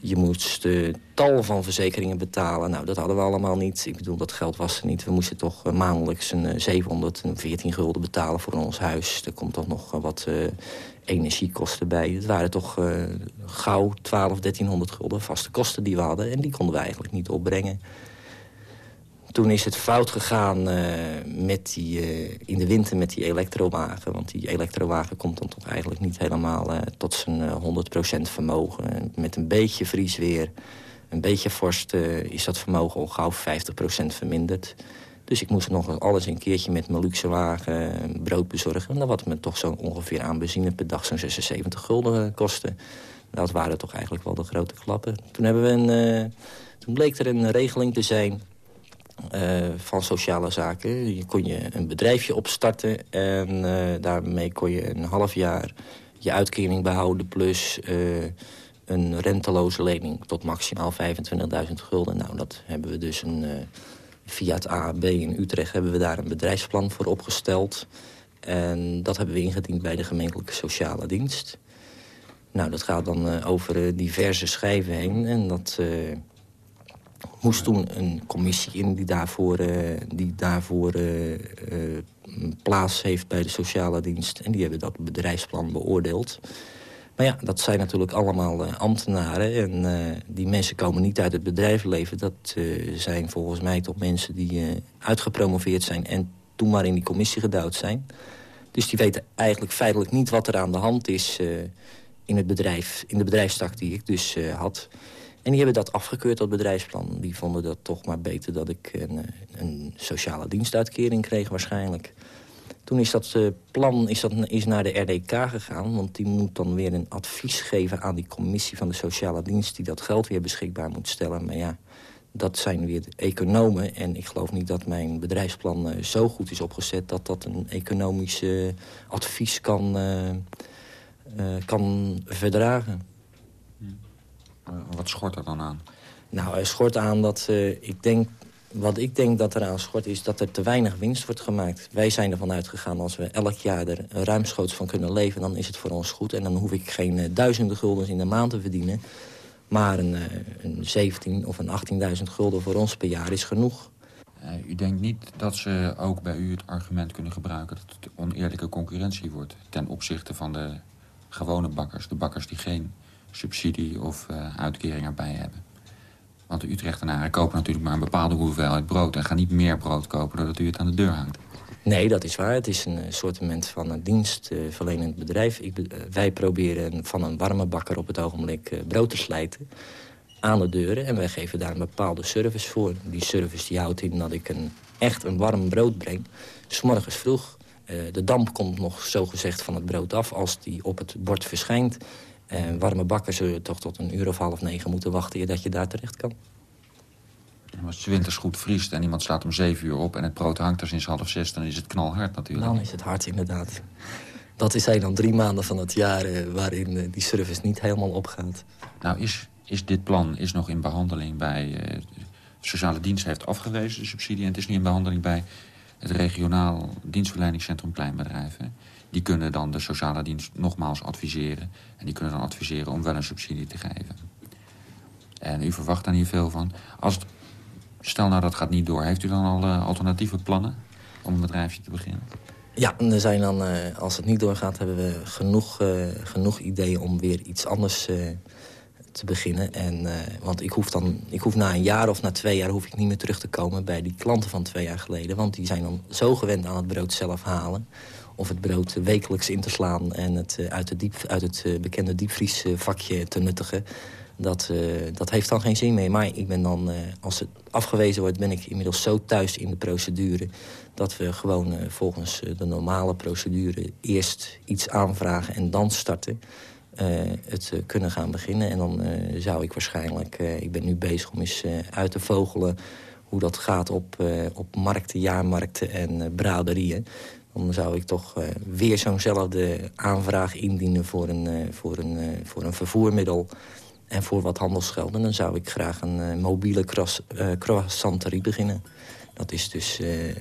J: je moest tal van verzekeringen betalen. Nou, dat hadden we allemaal niet. Ik bedoel, dat geld was er niet. We moesten toch maandelijks een 714 gulden betalen voor ons huis. Er komt toch nog wat energiekosten bij. Het waren toch gauw 12, 1300 gulden vaste kosten die we hadden. En die konden we eigenlijk niet opbrengen. Toen is het fout gegaan uh, met die, uh, in de winter met die elektrowagen. Want die elektrowagen komt dan toch eigenlijk niet helemaal uh, tot zijn 100% vermogen. Met een beetje vriesweer, een beetje vorst is dat vermogen al gauw 50% verminderd. Dus ik moest nog alles een keertje met mijn luxe wagen brood bezorgen. En dat wat me toch zo ongeveer aan benzine per dag zo'n 76 gulden kostte. Dat waren toch eigenlijk wel de grote klappen. Toen, hebben we een, toen bleek er een regeling te zijn uh, van sociale zaken. Je kon je een bedrijfje opstarten en uh, daarmee kon je een half jaar je uitkering behouden... plus uh, een renteloze lening tot maximaal 25.000 gulden. Nou, dat hebben we dus een, via het AAB in Utrecht hebben we daar een bedrijfsplan voor opgesteld. En dat hebben we ingediend bij de gemeentelijke sociale dienst. Nou, dat gaat dan over diverse schijven heen en dat moest toen een commissie in die daarvoor, uh, die daarvoor uh, uh, plaats heeft bij de sociale dienst. En die hebben dat bedrijfsplan beoordeeld. Maar ja, dat zijn natuurlijk allemaal ambtenaren. En die mensen komen niet uit het bedrijfsleven. Dat zijn volgens mij toch mensen die uitgepromoveerd zijn... en toen maar in die commissie gedouwd zijn. Dus die weten eigenlijk feitelijk niet wat er aan de hand is... in, het bedrijf, in de bedrijfstak die ik dus had... En die hebben dat afgekeurd, dat bedrijfsplan. Die vonden dat toch maar beter dat ik een, eh, een sociale dienstuitkering kreeg waarschijnlijk. Toen is dat uh, plan is dat, is naar de RDK gegaan. Want die moet dan weer een advies geven aan die commissie van de sociale dienst... die dat geld weer beschikbaar moet stellen. Maar ja, dat zijn weer economen. En ik geloof niet dat mijn bedrijfsplan uh, zo goed is opgezet... dat dat een economisch advies kan, kan verdragen.
F: Eh, wat schort er dan aan?
J: Nou, er schort aan dat uh, ik denk... Wat ik denk dat eraan schort is dat er te weinig winst wordt gemaakt. Wij zijn ervan uitgegaan als we elk jaar er ruimschoots van kunnen leven... dan is het voor ons goed. En dan hoef ik geen uh, duizenden guldens in de maand te verdienen. Maar een, uh, een 17 of een 18.000 gulden voor ons per jaar is genoeg.
F: u denkt niet dat ze ook bij u het argument kunnen gebruiken... dat het oneerlijke concurrentie wordt ten opzichte van de gewone bakkers. De bakkers die geen subsidie of uh, uitkering erbij hebben. Want de Utrechtenaren kopen natuurlijk maar een bepaalde hoeveelheid brood... en gaan niet meer brood kopen doordat u het aan de deur hangt.
J: Nee, dat is waar. Het is een assortiment van een dienstverlenend bedrijf. Ik, wij proberen van een warme bakker op het ogenblik brood te slijten aan de deuren. En wij geven daar een bepaalde service voor. Die service die houdt in dat ik een, echt een warm brood breng. S morgens vroeg. de damp komt nog zogezegd van het brood af als die op het bord verschijnt. En warme bakken zul je toch tot een uur of half negen moeten wachten... dat je daar terecht kan.
F: als het winters goed vriest en iemand staat om zeven uur op... en het brood hangt er sinds half zes, dan is het knalhard natuurlijk.
J: Dan is het hard, inderdaad. Dat zijn dan drie maanden van het jaar eh, waarin eh, die service niet helemaal opgaat.
F: Nou, is, is dit plan is nog in behandeling bij... Uh, de sociale dienst heeft afgewezen, de subsidie... en het is nu in behandeling bij het regionaal dienstverleningscentrum Kleinbedrijven die kunnen dan de sociale dienst nogmaals adviseren. En die kunnen dan adviseren om wel een subsidie te geven. En u verwacht daar niet veel van. Als stel nou dat gaat niet door. Heeft u dan al uh, alternatieve plannen om een bedrijfje te beginnen?
J: Ja, er zijn dan, uh, als het niet doorgaat, hebben we genoeg, uh, genoeg ideeën om weer iets anders te beginnen. En, want ik hoef, dan, ik hoef na een jaar of na twee jaar hoef ik niet meer terug te komen bij die klanten van twee jaar geleden. Want die zijn dan zo gewend aan het brood zelf halen of het brood wekelijks in te slaan... en het eh, uit, de diep, uit het eh, bekende diepvriesvakje te nuttigen... Dat, uh, dat heeft dan geen zin meer. Maar ik ben dan, als het afgewezen wordt, ben ik inmiddels zo thuis in de procedure... dat we gewoon volgens de normale procedure eerst iets aanvragen en dan starten. het kunnen gaan beginnen. En dan zou ik waarschijnlijk... ik ben nu bezig om eens uit te vogelen hoe dat gaat op, op markten, jaarmarkten en braderieën. Dan zou ik toch weer zo'nzelfde aanvraag indienen voor een, voor, een, voor een vervoermiddel en voor wat handelsgelden. Dan zou ik graag een mobiele croissanterie beginnen. Dat is dus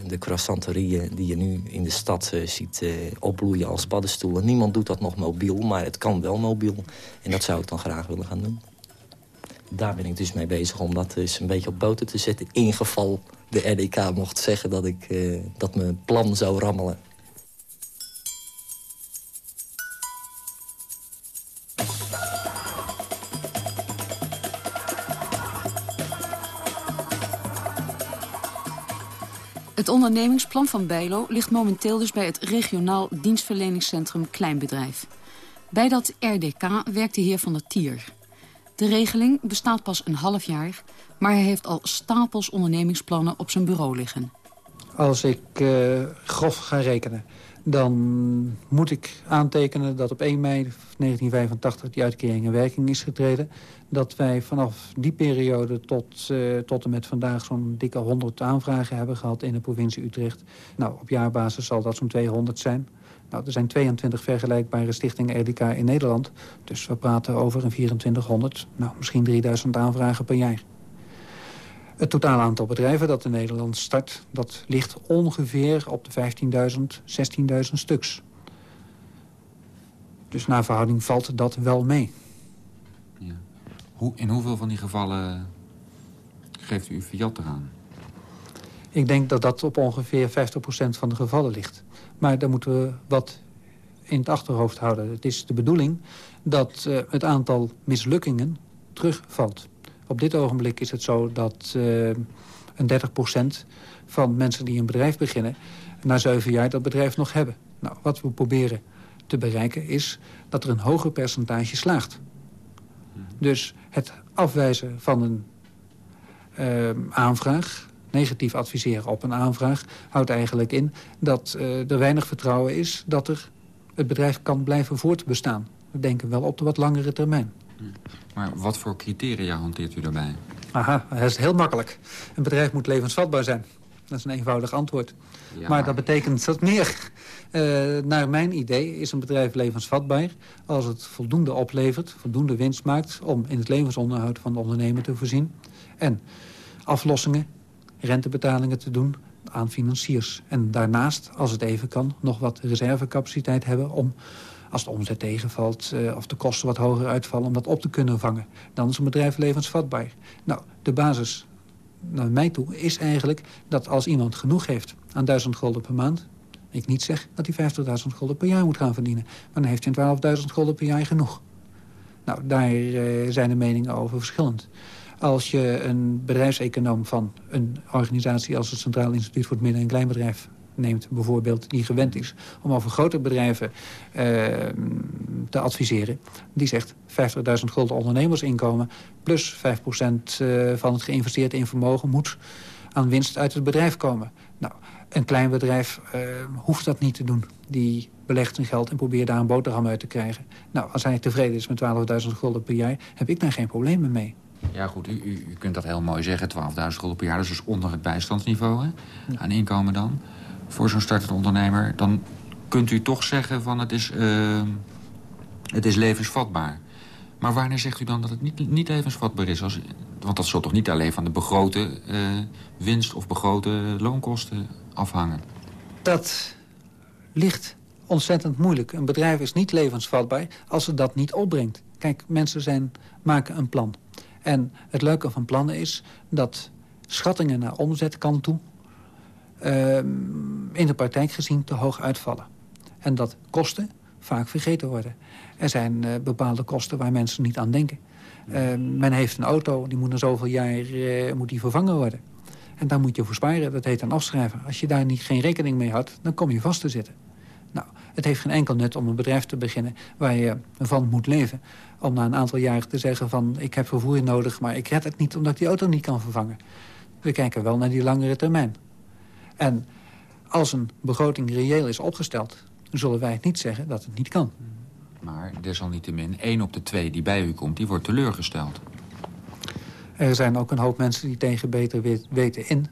J: de croissanterie die je nu in de stad ziet opbloeien als paddenstoelen. Niemand doet dat nog mobiel, maar het kan wel mobiel. En dat zou ik dan graag willen gaan doen. Daar ben ik dus mee bezig om dat dus een beetje op boten te zetten. In geval de RDK mocht zeggen dat, ik, dat mijn plan zou rammelen.
D: Het ondernemingsplan van Bijlo ligt momenteel dus bij het regionaal dienstverleningscentrum Kleinbedrijf. Bij dat RDK werkt de heer Van der Tier. De regeling bestaat pas een half jaar, maar hij heeft al stapels ondernemingsplannen op zijn bureau liggen.
K: Als ik uh, grof ga rekenen, dan moet ik aantekenen dat op 1 mei 1985 die uitkering in werking is getreden. Dat wij vanaf die periode tot, uh, tot en met vandaag zo'n dikke 100 aanvragen hebben gehad in de provincie Utrecht. Nou, op jaarbasis zal dat zo'n 200 zijn. Nou, er zijn 22 vergelijkbare stichtingen RDK in Nederland. Dus we praten over een 2400, nou, misschien 3000 aanvragen per jaar. Het totaal aantal bedrijven dat in Nederland start... dat ligt ongeveer op de 15.000, 16.000 stuks. Dus naar verhouding valt dat wel mee.
F: Ja. Hoe, in hoeveel van die gevallen geeft u fiat eraan?
K: Ik denk dat dat op ongeveer 50% van de gevallen ligt. Maar daar moeten we wat in het achterhoofd houden. Het is de bedoeling dat uh, het aantal mislukkingen terugvalt. Op dit ogenblik is het zo dat uh, een 30% van mensen die een bedrijf beginnen... na zeven jaar dat bedrijf nog hebben. Nou, wat we proberen te bereiken is dat er een hoger percentage slaagt. Dus het afwijzen van een uh, aanvraag, negatief adviseren op een aanvraag... houdt eigenlijk in dat uh, er weinig vertrouwen is dat er het bedrijf kan blijven voortbestaan. We denken wel op de wat langere termijn.
F: Maar wat voor criteria hanteert u daarbij?
K: Aha, dat is heel makkelijk. Een bedrijf moet levensvatbaar zijn. Dat is een eenvoudig antwoord. maar... dat betekent dat meer. Uh, naar mijn idee is een bedrijf levensvatbaar... als het voldoende oplevert, voldoende winst maakt... om in het levensonderhoud van de ondernemer te voorzien. En aflossingen, rentebetalingen te doen aan financiers. En daarnaast, als het even kan, nog wat reservecapaciteit hebben... om als de omzet tegenvalt uh, of de kosten wat hoger uitvallen... om dat op te kunnen vangen. Dan is een bedrijf levensvatbaar. Nou, de basis naar mij toe is eigenlijk dat als iemand genoeg heeft aan 1000 gulden per maand... ik niet zeg dat hij 50.000 gulden per jaar moet gaan verdienen... maar dan heeft hij 12.000 gulden per jaar genoeg. Nou, daar uh, zijn de meningen over verschillend. Als je een bedrijfseconoom van een organisatie als het Centraal Instituut voor het Midden- en Kleinbedrijf neemt bijvoorbeeld, die gewend is om over grote bedrijven uh, te adviseren. Die zegt 50.000 gulden ondernemersinkomen plus 5% uh, van het geïnvesteerd in vermogen moet aan winst uit het bedrijf komen. Nou, een klein bedrijf uh, hoeft dat niet te doen. Die belegt zijn geld en probeert daar een boterham uit te krijgen. Nou, als hij tevreden is met 12.000 gulden per jaar, heb ik daar geen problemen mee.
F: Ja goed, u, u, u kunt dat heel mooi zeggen, 12.000 gulden per jaar. Is dus onder het bijstandsniveau hè? aan inkomen dan voor zo'n startend ondernemer... dan kunt u toch zeggen van het is, uh, het is levensvatbaar. Maar wanneer zegt u dan dat het niet, niet levensvatbaar is? Als, want dat zal toch niet alleen van de begrote uh, winst of begrote loonkosten afhangen?
K: Dat ligt ontzettend moeilijk. Een bedrijf is niet levensvatbaar als het dat niet opbrengt. Kijk, mensen zijn, maken een plan. En het leuke van plannen is dat schattingen naar omzetkant toe uh, in de praktijk gezien te hoog uitvallen. En dat kosten vaak vergeten worden. Er zijn uh, bepaalde kosten waar mensen niet aan denken. Uh, men heeft een auto, die moet na zoveel jaar uh, moet die vervangen worden. En daar moet je voor sparen, dat heet dan afschrijven. Als je daar niet, geen rekening mee had, dan kom je vast te zitten. Nou, het heeft geen enkel nut om een bedrijf te beginnen waar je van moet leven. Om na een aantal jaren te zeggen van ik heb vervoer nodig, maar ik red het niet omdat ik die auto niet kan vervangen. We kijken wel naar die langere termijn. En als een begroting reëel is opgesteld... zullen wij niet zeggen dat het niet kan.
F: Maar desalniettemin, één op de twee die bij u komt, die wordt teleurgesteld.
K: Er zijn ook een hoop mensen die tegen beter weten in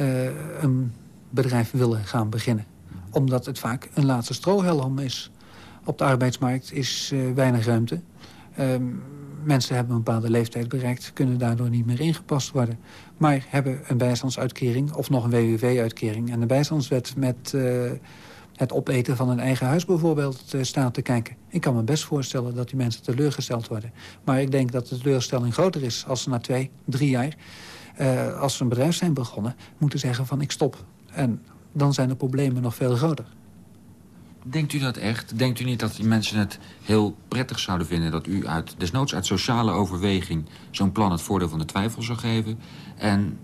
K: uh, een bedrijf willen gaan beginnen. Omdat het vaak een laatste strohelm is. Op de arbeidsmarkt is uh, weinig ruimte. Uh, mensen hebben een bepaalde leeftijd bereikt... kunnen daardoor niet meer ingepast worden. Maar hebben een bijstandsuitkering of nog een WUW-uitkering... en de bijstandswet met uh, het opeten van een eigen huis bijvoorbeeld uh, staat te kijken. Ik kan me best voorstellen dat die mensen teleurgesteld worden. Maar ik denk dat de teleurstelling groter is als ze na twee, drie jaar... Uh, als ze een bedrijf zijn begonnen, moeten zeggen van ik stop. En dan zijn de problemen nog veel groter.
F: Denkt u dat echt? Denkt u niet dat die mensen het heel prettig zouden vinden... dat u uit, desnoods uit sociale overweging zo'n plan het voordeel van de twijfel zou geven? En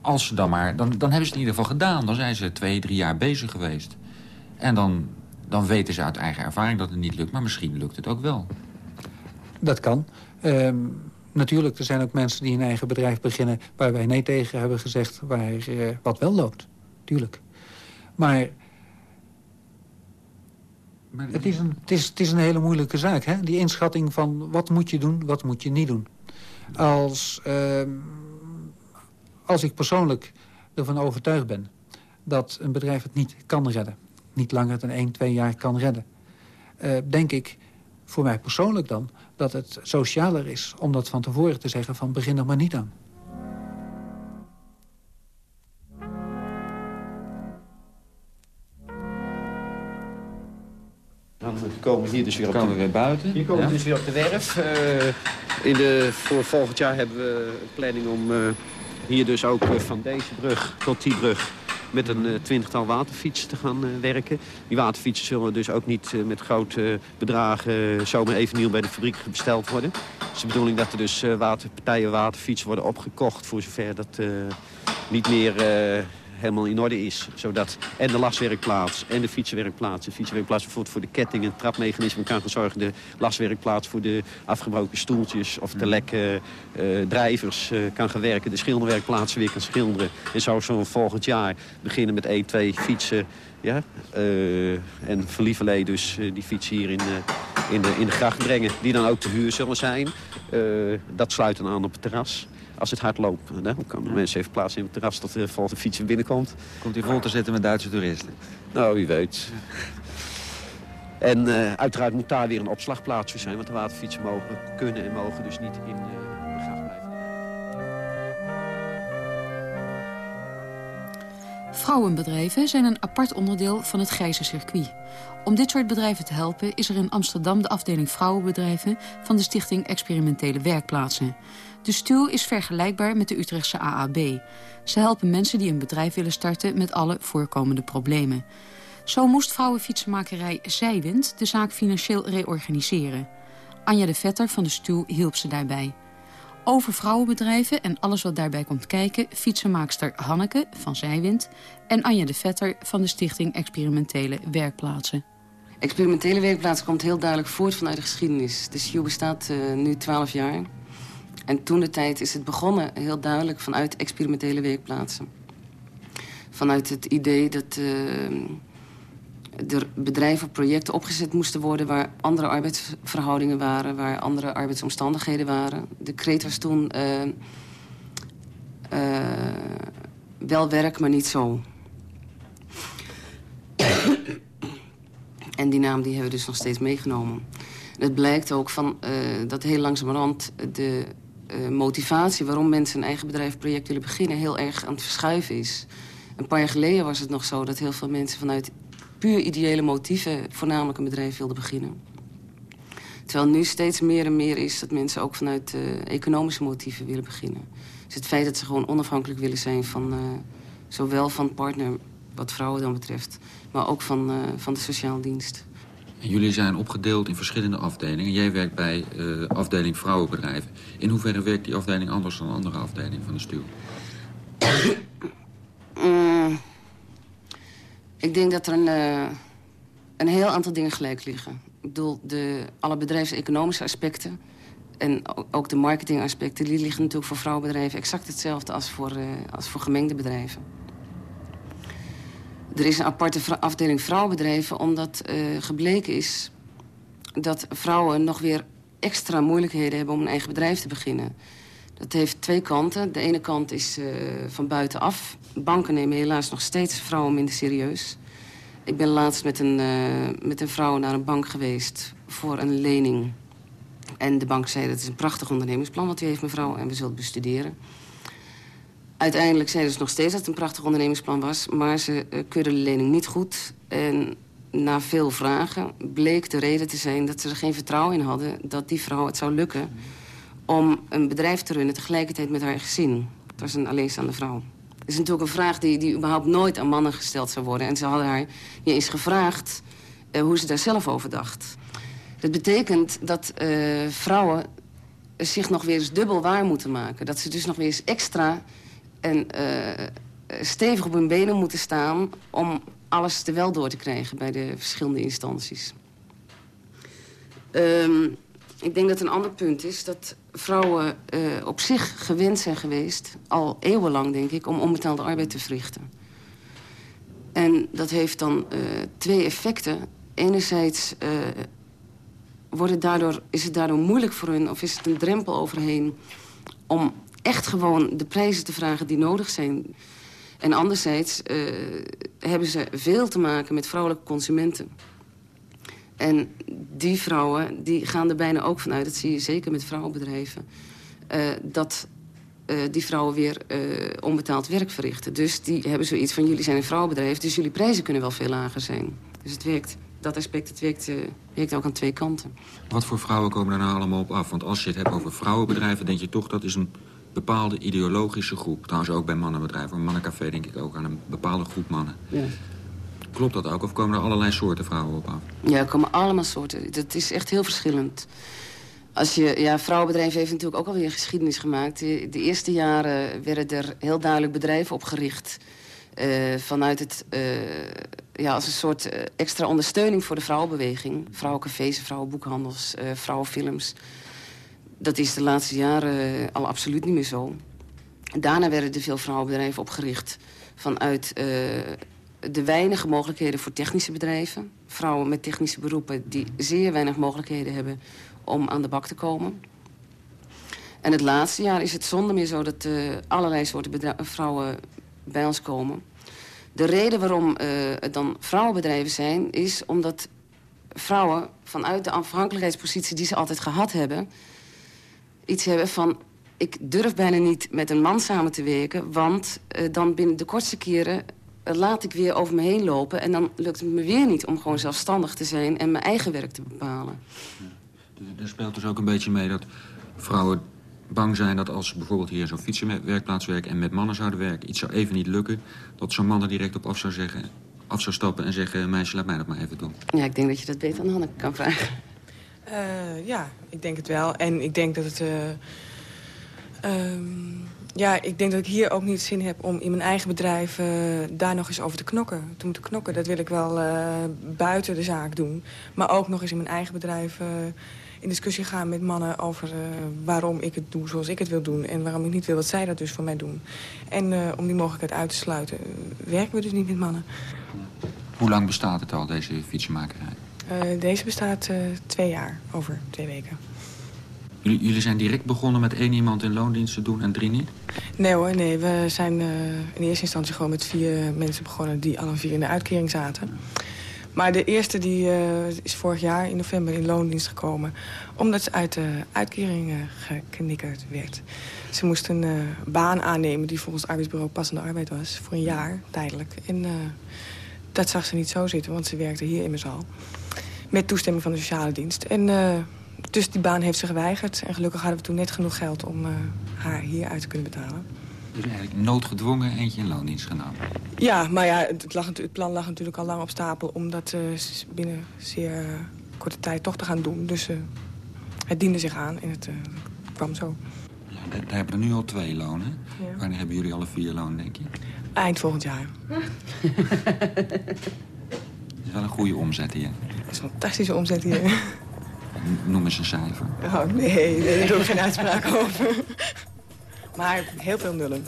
F: als ze dan maar... Dan, dan hebben ze het in ieder geval gedaan. Dan zijn ze twee, drie jaar bezig geweest. En dan, dan weten ze uit eigen ervaring dat het niet lukt. Maar misschien lukt het ook wel.
K: Dat kan. Um, natuurlijk, er zijn ook mensen die een eigen bedrijf beginnen... waar wij nee tegen hebben gezegd waar, uh, wat wel loopt. Tuurlijk. Maar het is, een, is, een hele moeilijke zaak, hè? Die inschatting van wat moet je doen, wat moet je niet doen. Als, uh, als ik persoonlijk ervan overtuigd ben dat een bedrijf het niet kan redden... niet langer dan één, twee jaar kan redden... Uh, denk ik, voor mij persoonlijk dan, dat het socialer is... om dat van tevoren te zeggen van begin er maar niet aan.
E: Komen hier dus weer op
F: komen
E: de,
F: we weer buiten.
E: Hier komen we dus weer op de werf. Uh, in de, voor volgend jaar hebben we een planning om uh, hier dus ook uh, van deze brug tot die brug met een twintigtal waterfietsen te gaan werken. Die waterfietsen zullen dus ook niet met grote bedragen zomaar even nieuw bij de fabriek besteld worden. Het is de bedoeling dat er dus waterpartijen waterfietsen worden opgekocht voor zover dat niet meer helemaal in orde is. Zodat en de laswerkplaats en de fietsenwerkplaats... de fietsenwerkplaats bijvoorbeeld voor de ketting en trapmechanisme kan gaan zorgen... de laswerkplaats voor de afgebroken stoeltjes of de lekke uh, drijvers uh, kan gaan werken... de schilderwerkplaatsen weer kan schilderen. En zo zo volgend jaar beginnen met 1, 2 fietsen... Ja, uh, en verlieverlee dus die fiets hier in, in, de, in de gracht brengen. Die dan ook te huur zullen zijn. dat sluit dan aan op het terras als het hard loopt. Dan kan de mensen even plaatsen in het terras tot de volgende fiets binnenkomt.
F: Komt hij vol te zitten met Duitse toeristen?
E: Nou, wie weet. En uh, uiteraard moet daar weer een opslagplaats voor zijn. Want de waterfietsen mogen, kunnen en mogen dus niet in de, de gracht blijven.
D: Vrouwenbedrijven zijn een apart onderdeel van het grijze circuit. Om dit soort bedrijven te helpen is er in Amsterdam de afdeling Vrouwenbedrijven... van de Stichting Experimentele Werkplaatsen. De stuw is vergelijkbaar met de Utrechtse AAB. Ze helpen mensen die een bedrijf willen starten met alle voorkomende problemen. Zo moest vrouwenfietsenmakerij Zijwind de zaak financieel reorganiseren. Anja de Vetter van de stuw hielp ze daarbij. Over vrouwenbedrijven en alles wat daarbij komt kijken... fietsenmaakster Hanneke van Zijwind... en Anja de Vetter van de Stichting Experimentele Werkplaatsen.
L: Experimentele Werkplaatsen komt heel duidelijk voort vanuit de geschiedenis. De STU bestaat uh, nu 12 jaar. En toen de tijd is het begonnen heel duidelijk vanuit experimentele werkplaatsen. Vanuit het idee dat uh, er bedrijven, projecten opgezet moesten worden... waar andere arbeidsverhoudingen waren, waar andere arbeidsomstandigheden waren. De kreet was toen uh, uh, wel werk, maar niet zo. en die naam die hebben we dus nog steeds meegenomen. het blijkt ook van, dat heel langzamerhand de uh, motivatie... waarom mensen een eigen bedrijf willen beginnen... heel erg aan het verschuiven is. Een paar jaar geleden was het nog zo dat heel veel mensen... vanuit puur ideële motieven voornamelijk een bedrijf wilden beginnen. Terwijl nu steeds meer en meer is dat mensen ook vanuit uh, economische motieven willen beginnen. Dus het feit dat ze gewoon onafhankelijk willen zijn van... Uh, zowel van partner, wat vrouwen dan betreft... maar ook van, van de sociale dienst.
F: En jullie zijn opgedeeld in verschillende afdelingen. Jij werkt bij uh, afdeling vrouwenbedrijven. In hoeverre werkt die afdeling anders dan andere afdelingen van de stuur?
L: Mm, ik denk dat er een, uh, een heel aantal dingen gelijk liggen. Ik bedoel, de, alle bedrijfseconomische aspecten... en ook de marketingaspecten... die liggen natuurlijk voor vrouwenbedrijven exact hetzelfde als voor, uh, als voor gemengde bedrijven. Er is een aparte afdeling vrouwenbedrijven... omdat uh, gebleken is dat vrouwen nog weer extra moeilijkheden hebben om een eigen bedrijf te beginnen. Dat heeft twee kanten. De ene kant is uh, van buitenaf. Banken nemen helaas nog steeds vrouwen minder serieus. Ik ben laatst met een, uh, met een vrouw naar een bank geweest voor een lening. En de bank zei dat is een prachtig ondernemingsplan wat u heeft mevrouw en we zullen het bestuderen. Uiteindelijk zeiden ze nog steeds dat het een prachtig ondernemingsplan was... maar ze uh, keurden de lening niet goed. En na veel vragen bleek de reden te zijn dat ze er geen vertrouwen in hadden... dat die vrouw het zou lukken om een bedrijf te runnen tegelijkertijd met haar gezin. Het was een alleenstaande vrouw. Dat is natuurlijk een vraag die, die überhaupt nooit aan mannen gesteld zou worden. En ze hadden haar niet eens gevraagd uh, hoe ze daar zelf over dacht. Dat betekent dat uh, vrouwen zich nog weer eens dubbel waar moeten maken. Dat ze dus nog weer eens extra en uh, stevig op hun benen moeten staan... om alles te wel door te krijgen bij de verschillende instanties. Um, ik denk dat een ander punt is dat vrouwen uh, op zich gewend zijn geweest... al eeuwenlang, denk ik, om onbetaalde arbeid te verrichten. En dat heeft dan uh, twee effecten. Enerzijds wordt het daardoor, is het daardoor moeilijk voor hun... of is het een drempel overheen om echt gewoon de prijzen te vragen die nodig zijn. En anderzijds hebben ze veel te maken met vrouwelijke consumenten... En die vrouwen die gaan er bijna ook vanuit, dat zie je zeker met vrouwenbedrijven... Uh, dat uh, die vrouwen weer onbetaald werk verrichten. Dus die hebben zoiets van, jullie zijn een vrouwenbedrijf... dus jullie prijzen kunnen wel veel lager zijn. Dus het werkt, dat aspect het werkt, werkt ook aan twee kanten.
F: Wat voor vrouwen komen daar nou allemaal op af? Want als je het hebt over vrouwenbedrijven... denk je toch dat is een bepaalde ideologische groep. Trouwens ook bij mannenbedrijven. Een mannencafé denk ik ook aan een bepaalde groep mannen. Ja. Klopt dat ook? Of komen er allerlei soorten vrouwen op af?
L: Ja, er komen allemaal soorten. Dat is echt heel verschillend. Als je, ja, vrouwenbedrijf heeft natuurlijk ook alweer geschiedenis gemaakt. De, eerste jaren werden er heel duidelijk bedrijven opgericht... Uh, vanuit het, uh, ja, als een soort uh, extra ondersteuning voor de vrouwenbeweging. Vrouwencafés, vrouwenboekhandels, vrouwenfilms. Dat is de laatste jaren al absoluut niet meer zo. Daarna werden er veel vrouwenbedrijven opgericht vanuit de weinige mogelijkheden voor technische bedrijven. Vrouwen met technische beroepen die zeer weinig mogelijkheden hebben om aan de bak te komen. En het laatste jaar is het zonder meer zo dat uh, allerlei soorten vrouwen bij ons komen. De reden waarom uh, het dan vrouwenbedrijven zijn... is omdat vrouwen vanuit de afhankelijkheidspositie die ze altijd gehad hebben... iets hebben van, ik durf bijna niet met een man samen te werken... want uh, dan binnen de kortste keren laat ik weer over me heen lopen. En dan lukt het me weer niet om gewoon zelfstandig te zijn... en mijn eigen werk te bepalen.
F: Ja. Er speelt dus ook een beetje mee dat vrouwen bang zijn dat als ze bijvoorbeeld hier zo'n fietsenwerkplaats werken... en met mannen zouden werken, iets zou even niet lukken... dat zo'n man er direct op af zou, zeggen, af zou stappen en zeggen... meisje, laat mij dat maar even doen.
L: Ja, ik denk dat je dat beter aan Hanneke kan vragen.
M: Uh, ja, ik denk het wel. En ik denk dat het... Uh, um ja, ik denk dat ik hier ook niet zin heb om in mijn eigen bedrijf uh, daar nog eens over te knokken. Te moeten knokken, dat wil ik wel buiten de zaak doen. Maar ook nog eens in mijn eigen bedrijf in discussie gaan met mannen over waarom ik het doe zoals ik het wil doen. En waarom ik niet wil dat zij dat dus voor mij doen. En om die mogelijkheid uit te sluiten, werken we dus niet met mannen.
F: Hoe lang bestaat het al, deze fietsenmakerij?
M: Deze bestaat twee jaar, over twee weken.
F: Jullie, jullie zijn direct begonnen met één iemand in loondienst te doen en drie niet?
M: Nee hoor, nee. We zijn uh, in eerste instantie gewoon met vier mensen begonnen... die alle vier in de uitkering zaten. Maar de eerste die, is vorig jaar in november in loondienst gekomen... omdat ze uit de uitkering geknikkerd werd. Ze moest een baan aannemen die volgens het arbeidsbureau passende arbeid was... voor een jaar, tijdelijk. En dat zag ze niet zo zitten, want ze werkte hier immers al. Met toestemming van de sociale dienst. En dus die baan heeft ze geweigerd. En gelukkig hadden we toen net genoeg geld om uh, haar hier uit te kunnen betalen.
F: Dus eigenlijk noodgedwongen eentje in loondienst genomen?
M: Ja, maar ja, het, lag, het, plan lag natuurlijk al lang op stapel... om dat uh, binnen zeer uh, korte tijd toch te gaan doen. Dus het diende zich aan en het kwam zo.
F: Ja, daar hebben er nu al twee lonen. Ja. Wanneer hebben jullie alle vier loon, denk je?
M: Eind volgend jaar.
F: Dat is wel een goede omzet hier.
M: Is een fantastische omzet hier.
F: Noem eens een cijfer.
M: Oh, nee, daar doe ik geen uitspraak over. Maar heel veel nullen.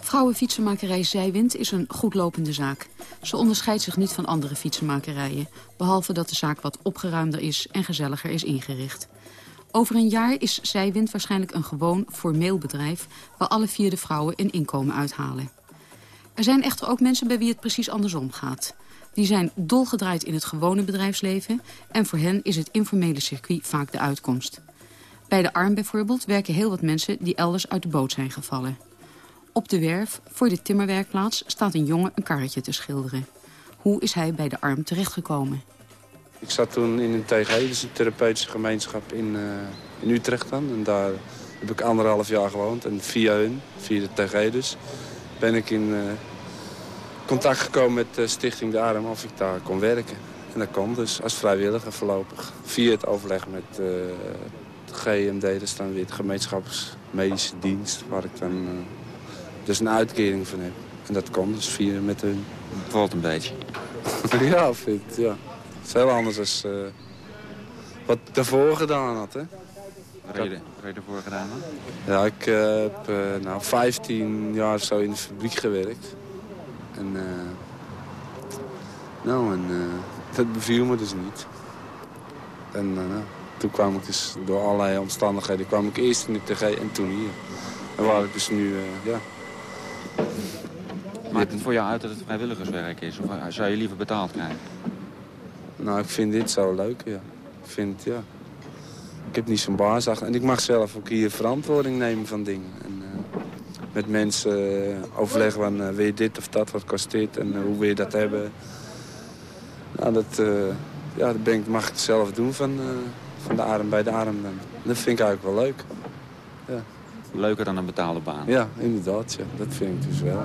D: Vrouwenfietsenmakerij Zijwind is een goedlopende zaak. Ze onderscheidt zich niet van andere fietsenmakerijen... behalve dat de zaak wat opgeruimder is en gezelliger is ingericht. Over een jaar is Zijwind waarschijnlijk een gewoon formeel bedrijf... waar alle vier de vrouwen een inkomen uithalen. Er zijn echter ook mensen bij wie het precies andersom gaat. Die zijn dolgedraaid in het gewone bedrijfsleven... en voor hen is het informele circuit vaak de uitkomst. Bij de arm bijvoorbeeld werken heel wat mensen die elders uit de boot zijn gevallen. Op de werf, voor de timmerwerkplaats, staat een jongen een karretje te schilderen. Hoe is hij bij de arm terechtgekomen?
N: Ik zat toen in een TG, dus een therapeutische gemeenschap in, uh, in Utrecht dan. En daar heb ik anderhalf jaar gewoond. En via hun, via de TG dus, ben ik in uh, contact gekomen met de Stichting De Arm of ik daar kon werken. En dat kon dus als vrijwilliger voorlopig. Via het overleg met uh, het GMD, dat is dan weer de gemeenschapsmedische dienst, waar ik dan dus een uitkering van heb. En dat kon dus via met hun.
F: Valt een beetje.
N: ja, vind ja. Is heel anders dan uh, wat daarvoor gedaan had, hè.
F: Wat heb je, ervoor gedaan?
N: Ja, ik uh, heb uh, nou, 15 jaar zo in de fabriek gewerkt. En, nou, en dat beviel me dus niet. En nou, toen kwam ik dus door allerlei omstandigheden kwam ik eerst in de TG en toen hier. En waar ik dus nu, ja,
F: Maakt het voor jou uit dat het vrijwilligerswerk is? Of zou je liever betaald krijgen?
N: Nou, ik vind dit zo leuk, ja. Ik vind, ja... Ik heb niet zo'n baas achter. En ik mag zelf ook hier verantwoording nemen van dingen. En, uh, met mensen uh, overleggen van, uh, wil je dit of dat, wat kost dit en hoe wil je dat hebben. Nou, dat, ja, dat ik, mag ik zelf doen van, van de arm bij de arm. Dan. Dat vind ik eigenlijk wel leuk. Ja.
F: Leuker dan een betaalde baan.
N: Ja, inderdaad. Ja. Dat vind ik dus wel.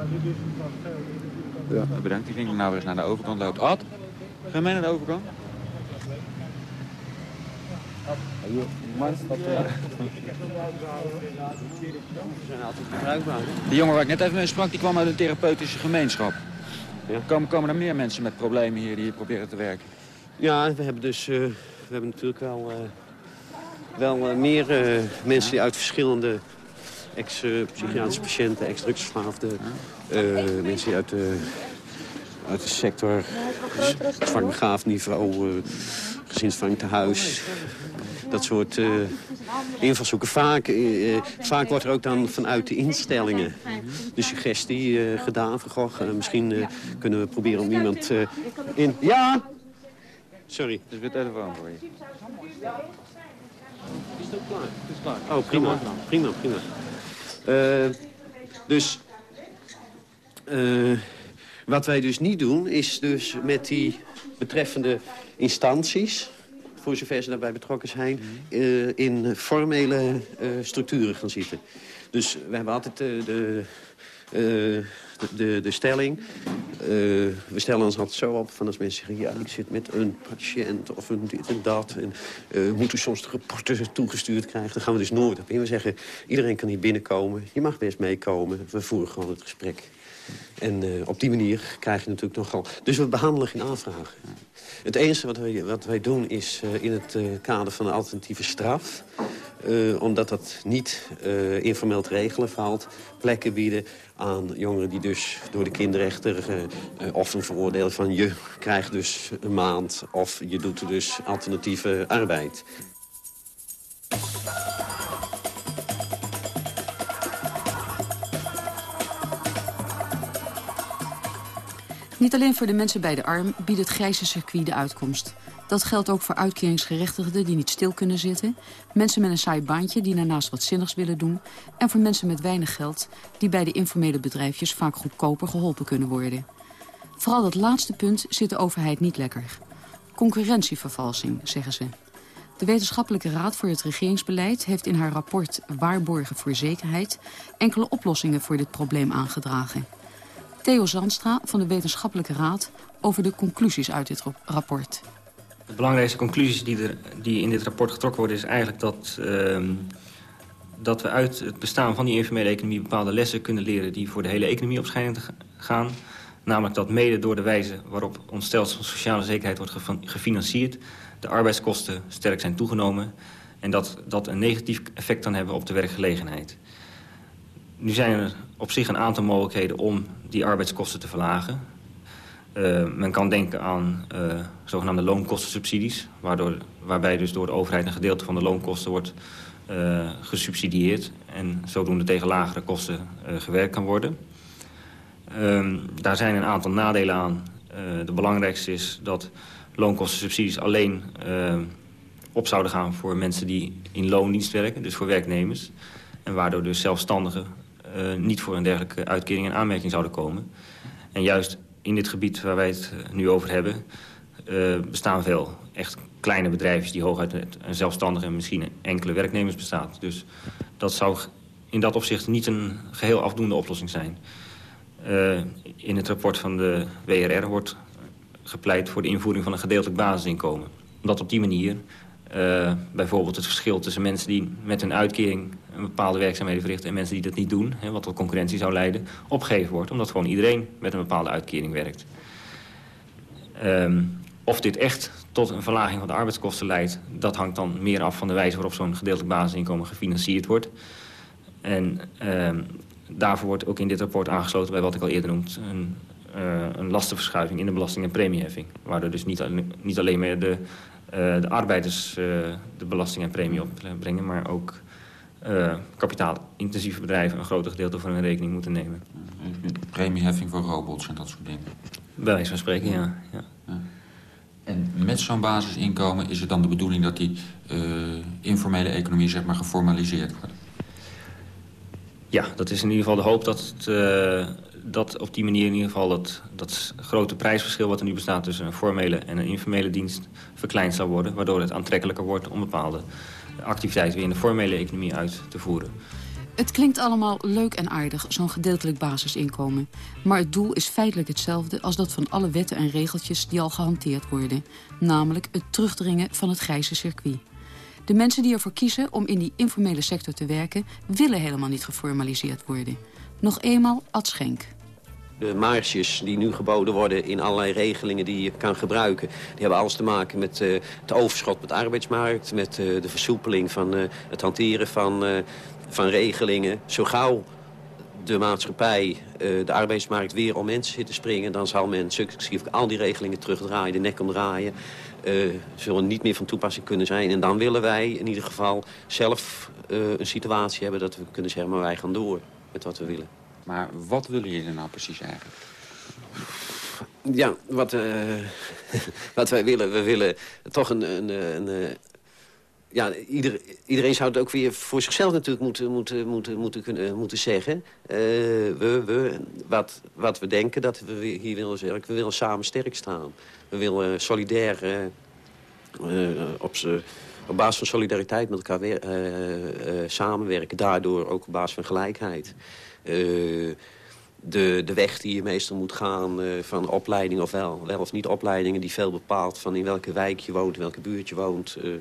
F: Ja. Bedankt. Die ging nou weer eens naar de overkant loopt. Ad, ga mee naar de overkant? Die jongen waar ik net even mee sprak, die kwam uit een therapeutische gemeenschap. Ja. Komen, komen er meer mensen met problemen hier die hier proberen te werken?
E: Ja, we hebben dus uh, we hebben natuurlijk wel, uh, wel uh, meer mensen die uit verschillende ex-psychiatrische patiënten, ex-drugsverslaafden, mensen die uit de, uit de sector, zwanger niveau, uh, gezinsvang te huis, dat soort uh, invalshoeken. Vaak, uh, vaak wordt er ook dan vanuit de instellingen de suggestie gedaan van... Goh, misschien kunnen we proberen om iemand in... Ja! Sorry.
F: Is weer telefoon voor je.
E: Is het ook klaar? Het is klaar. Oh, prima. Prima, prima. Dus wat wij dus niet doen, is dus met die betreffende instanties voor zover ze daarbij betrokken zijn, uh, in formele structuren gaan zitten. Dus we hebben altijd de, de, de, de, stelling. We stellen ons altijd zo op van als mensen zeggen... ja, ik zit met een patiënt of een dit en dat... en moet u soms de rapporten toegestuurd krijgen... dan gaan we dus nooit op in. We zeggen, iedereen kan hier binnenkomen. Je mag best meekomen. We voeren gewoon het gesprek. En uh, op die manier krijg je natuurlijk nogal... Dus we behandelen geen aanvragen. Het enige wat wij, wat wij doen is in het kader van een alternatieve straf... Omdat dat niet informeel te regelen valt. Plekken bieden aan jongeren die dus door de kinderrechter... Of een veroordeling van je krijgt dus een maand... of je doet dus alternatieve arbeid.
D: Niet alleen voor de mensen bij de arm biedt het grijze circuit de uitkomst. Dat geldt ook voor uitkeringsgerechtigden die niet stil kunnen zitten... mensen met een saai baantje die daarnaast wat zinnigs willen doen... en voor mensen met weinig geld die bij de informele bedrijfjes vaak goedkoper geholpen kunnen worden. Vooral dat laatste punt zit de overheid niet lekker. Concurrentievervalsing, zeggen ze. De Wetenschappelijke Raad voor het Regeringsbeleid heeft in haar rapport Waarborgen voor Zekerheid enkele oplossingen voor dit probleem aangedragen. Theo Zandstra van de Wetenschappelijke Raad over de conclusies uit dit rapport.
G: De belangrijkste conclusies die, er, die in dit rapport getrokken worden... is eigenlijk dat, uh, dat we uit het bestaan van die informele economie... bepaalde lessen kunnen leren die voor de hele economie op schijnen te gaan. Namelijk dat mede door de wijze waarop ons stelsel van sociale zekerheid wordt gefinancierd... de arbeidskosten sterk zijn toegenomen... en dat dat een negatief effect kan hebben op de werkgelegenheid. nu zijn er op zich een aantal mogelijkheden om die arbeidskosten te verlagen. Uh, men kan denken aan uh, zogenaamde loonkostensubsidies... Waardoor, waarbij dus door de overheid een gedeelte van de loonkosten wordt uh, gesubsidieerd... en zodoende tegen lagere kosten gewerkt kan worden. Ehm, daar zijn een aantal nadelen aan. de belangrijkste is dat loonkostensubsidies alleen op zouden gaan... voor mensen die in loondienst werken, dus voor werknemers. En waardoor dus zelfstandigen niet voor een dergelijke uitkering in aanmerking zouden komen. En juist in dit gebied waar wij het eh, nu over hebben... Uh, bestaan veel echt kleine bedrijven die hooguit een zelfstandige en misschien enkele werknemers bestaat. Dus dat zou in dat opzicht niet een geheel afdoende oplossing zijn. In het rapport van de WRR wordt gepleit voor de invoering van een gedeeltelijk basisinkomen. Omdat op die manier bijvoorbeeld het verschil tussen mensen die met hun uitkering een bepaalde werkzaamheden verrichten... en mensen die dat niet doen, hè, wat tot concurrentie zou leiden, opgegeven wordt. Omdat gewoon iedereen met een bepaalde uitkering werkt. Um, of dit echt tot een verlaging van de arbeidskosten leidt... dat hangt dan meer af van de wijze waarop zo'n gedeeltelijk basisinkomen gefinancierd wordt. En um, daarvoor wordt ook in dit rapport aangesloten bij wat ik al eerder noemde... een, uh, een lastenverschuiving in de belasting- en premieheffing. Waardoor dus niet, niet alleen meer de uh, de arbeiders uh, de belasting en premie opbrengen... maar ook uh, kapitaalintensieve bedrijven een groter gedeelte van hun rekening moeten nemen.
F: Premieheffing voor robots en dat soort dingen?
G: Bij wijze van spreken, ja. ja. ja.
F: En met zo'n basisinkomen is het dan de bedoeling dat die informele economie zeg maar geformaliseerd wordt?
G: Ja, dat is in ieder geval de hoop dat het dat op die manier in ieder geval dat, dat grote prijsverschil wat er nu bestaat tussen een formele en een informele dienst verkleind zal worden. Waardoor het aantrekkelijker wordt om bepaalde activiteiten weer in de formele economie uit te voeren.
D: Het klinkt allemaal leuk en aardig, zo'n gedeeltelijk basisinkomen. Maar het doel is feitelijk hetzelfde als dat van alle wetten en regeltjes die al gehanteerd worden. Namelijk het terugdringen van het grijze circuit. De mensen die ervoor kiezen om in die informele sector te werken... willen helemaal niet geformaliseerd worden. Nog eenmaal Ad Schenk.
E: De marges die nu geboden worden in allerlei regelingen die je kan gebruiken... die hebben alles te maken met uh, het overschot met de arbeidsmarkt... met uh, de versoepeling van uh, het hanteren van, van regelingen. Zo gauw de maatschappij, de arbeidsmarkt weer om mensen zit te springen... dan zal men successief al die regelingen terugdraaien, de nek omdraaien... zullen niet meer van toepassing kunnen zijn. En dan willen wij in ieder geval zelf een situatie hebben... dat we kunnen zeggen, maar wij gaan door met wat we willen.
F: Maar wat willen jullie nou precies eigenlijk?
E: Ja, wat, uh, wat wij willen, we willen toch een... een, een ja, ieder, iedereen zou het ook weer voor zichzelf natuurlijk moeten, moeten, moeten, moeten, kunnen, moeten zeggen. Uh, we, we, wat, wat we denken dat we hier willen zeggen. We willen samen sterk staan. We willen solidair op, op basis van solidariteit met elkaar weer, samenwerken. Daardoor ook op basis van gelijkheid. Uh, de, de weg die je meestal moet gaan uh, van opleiding of wel, wel of niet opleidingen... die veel bepaalt van in welke wijk je woont, in welke buurt je woont... Uh,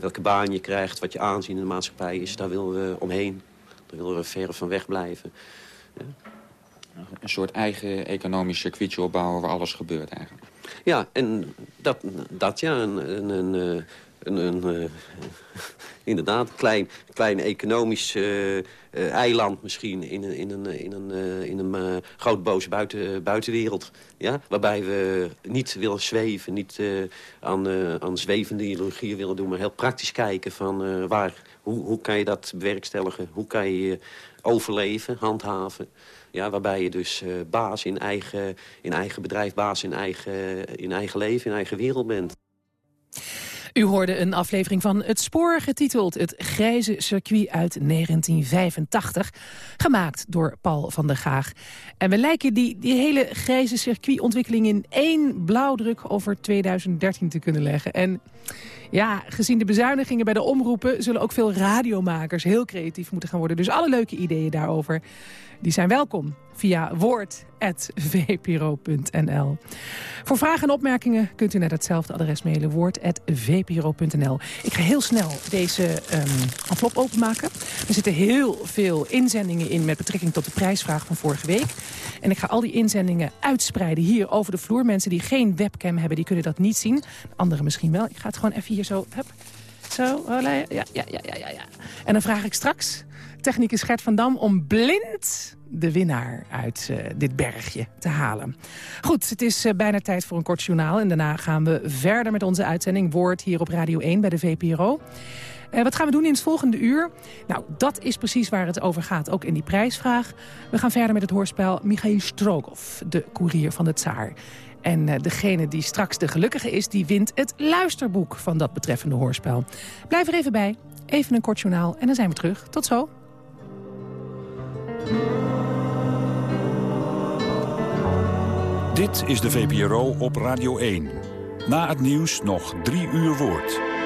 E: welke baan je krijgt, wat je aanzien in de maatschappij is. Daar willen we omheen. Daar willen we ver van weg blijven. Ja.
F: Een soort eigen economisch circuitje opbouwen waar alles gebeurt eigenlijk.
E: Ja, en dat, dat ja, een, een, een, een, een inderdaad, klein, klein economisch uh, eiland misschien in in een, in een, in een groot boze buiten, buitenwereld. Ja? Waarbij we niet willen zweven, niet aan, aan zwevende ideologieën willen doen... maar heel praktisch kijken van waar, hoe, hoe kan je dat bewerkstelligen? Hoe kan je overleven, handhaven? Ja, waarbij je dus baas in eigen, in eigen bedrijf, baas in eigen, in eigen leven, in eigen wereld bent.
C: U hoorde een aflevering van Het Spoor, getiteld Het Grijze Circuit uit 1985. Gemaakt door Paul van der Gaag. En we lijken die, die hele grijze circuitontwikkeling in één blauwdruk over 2013 te kunnen leggen. En ja, gezien de bezuinigingen bij de omroepen... zullen ook veel radiomakers heel creatief moeten gaan worden. Dus alle leuke ideeën daarover die zijn welkom via woord.vpro.nl. Voor vragen en opmerkingen kunt u naar datzelfde adres mailen, woord.vpro.nl. Ik ga heel snel deze um, envelop openmaken. Er zitten heel veel inzendingen in met betrekking tot de prijsvraag van vorige week. En ik ga al die inzendingen uitspreiden hier over de vloer. Mensen die geen webcam hebben, die kunnen dat niet zien. Anderen misschien wel. Ik ga het gewoon even hier zo... Hup. Zo, ja, ja, ja, ja, ja. En dan vraag ik straks Technicus Gert van Dam om blind de winnaar uit uh, dit bergje te halen. Goed, het is uh, bijna tijd voor een kort journaal. En daarna gaan we verder met onze uitzending Woord hier op Radio 1 bij de VPRO. Uh, wat gaan we doen in het volgende uur? Nou, dat is precies waar het over gaat, ook in die prijsvraag. We gaan verder met het hoorspel Michail Strogoff, de koerier van de tsaar. En uh, degene die straks de gelukkige is, die wint het luisterboek van dat betreffende hoorspel. Blijf er even bij, even een kort journaal en dan zijn we terug. Tot zo.
O: Dit is de VPRO op Radio 1. Na het nieuws nog drie uur woord.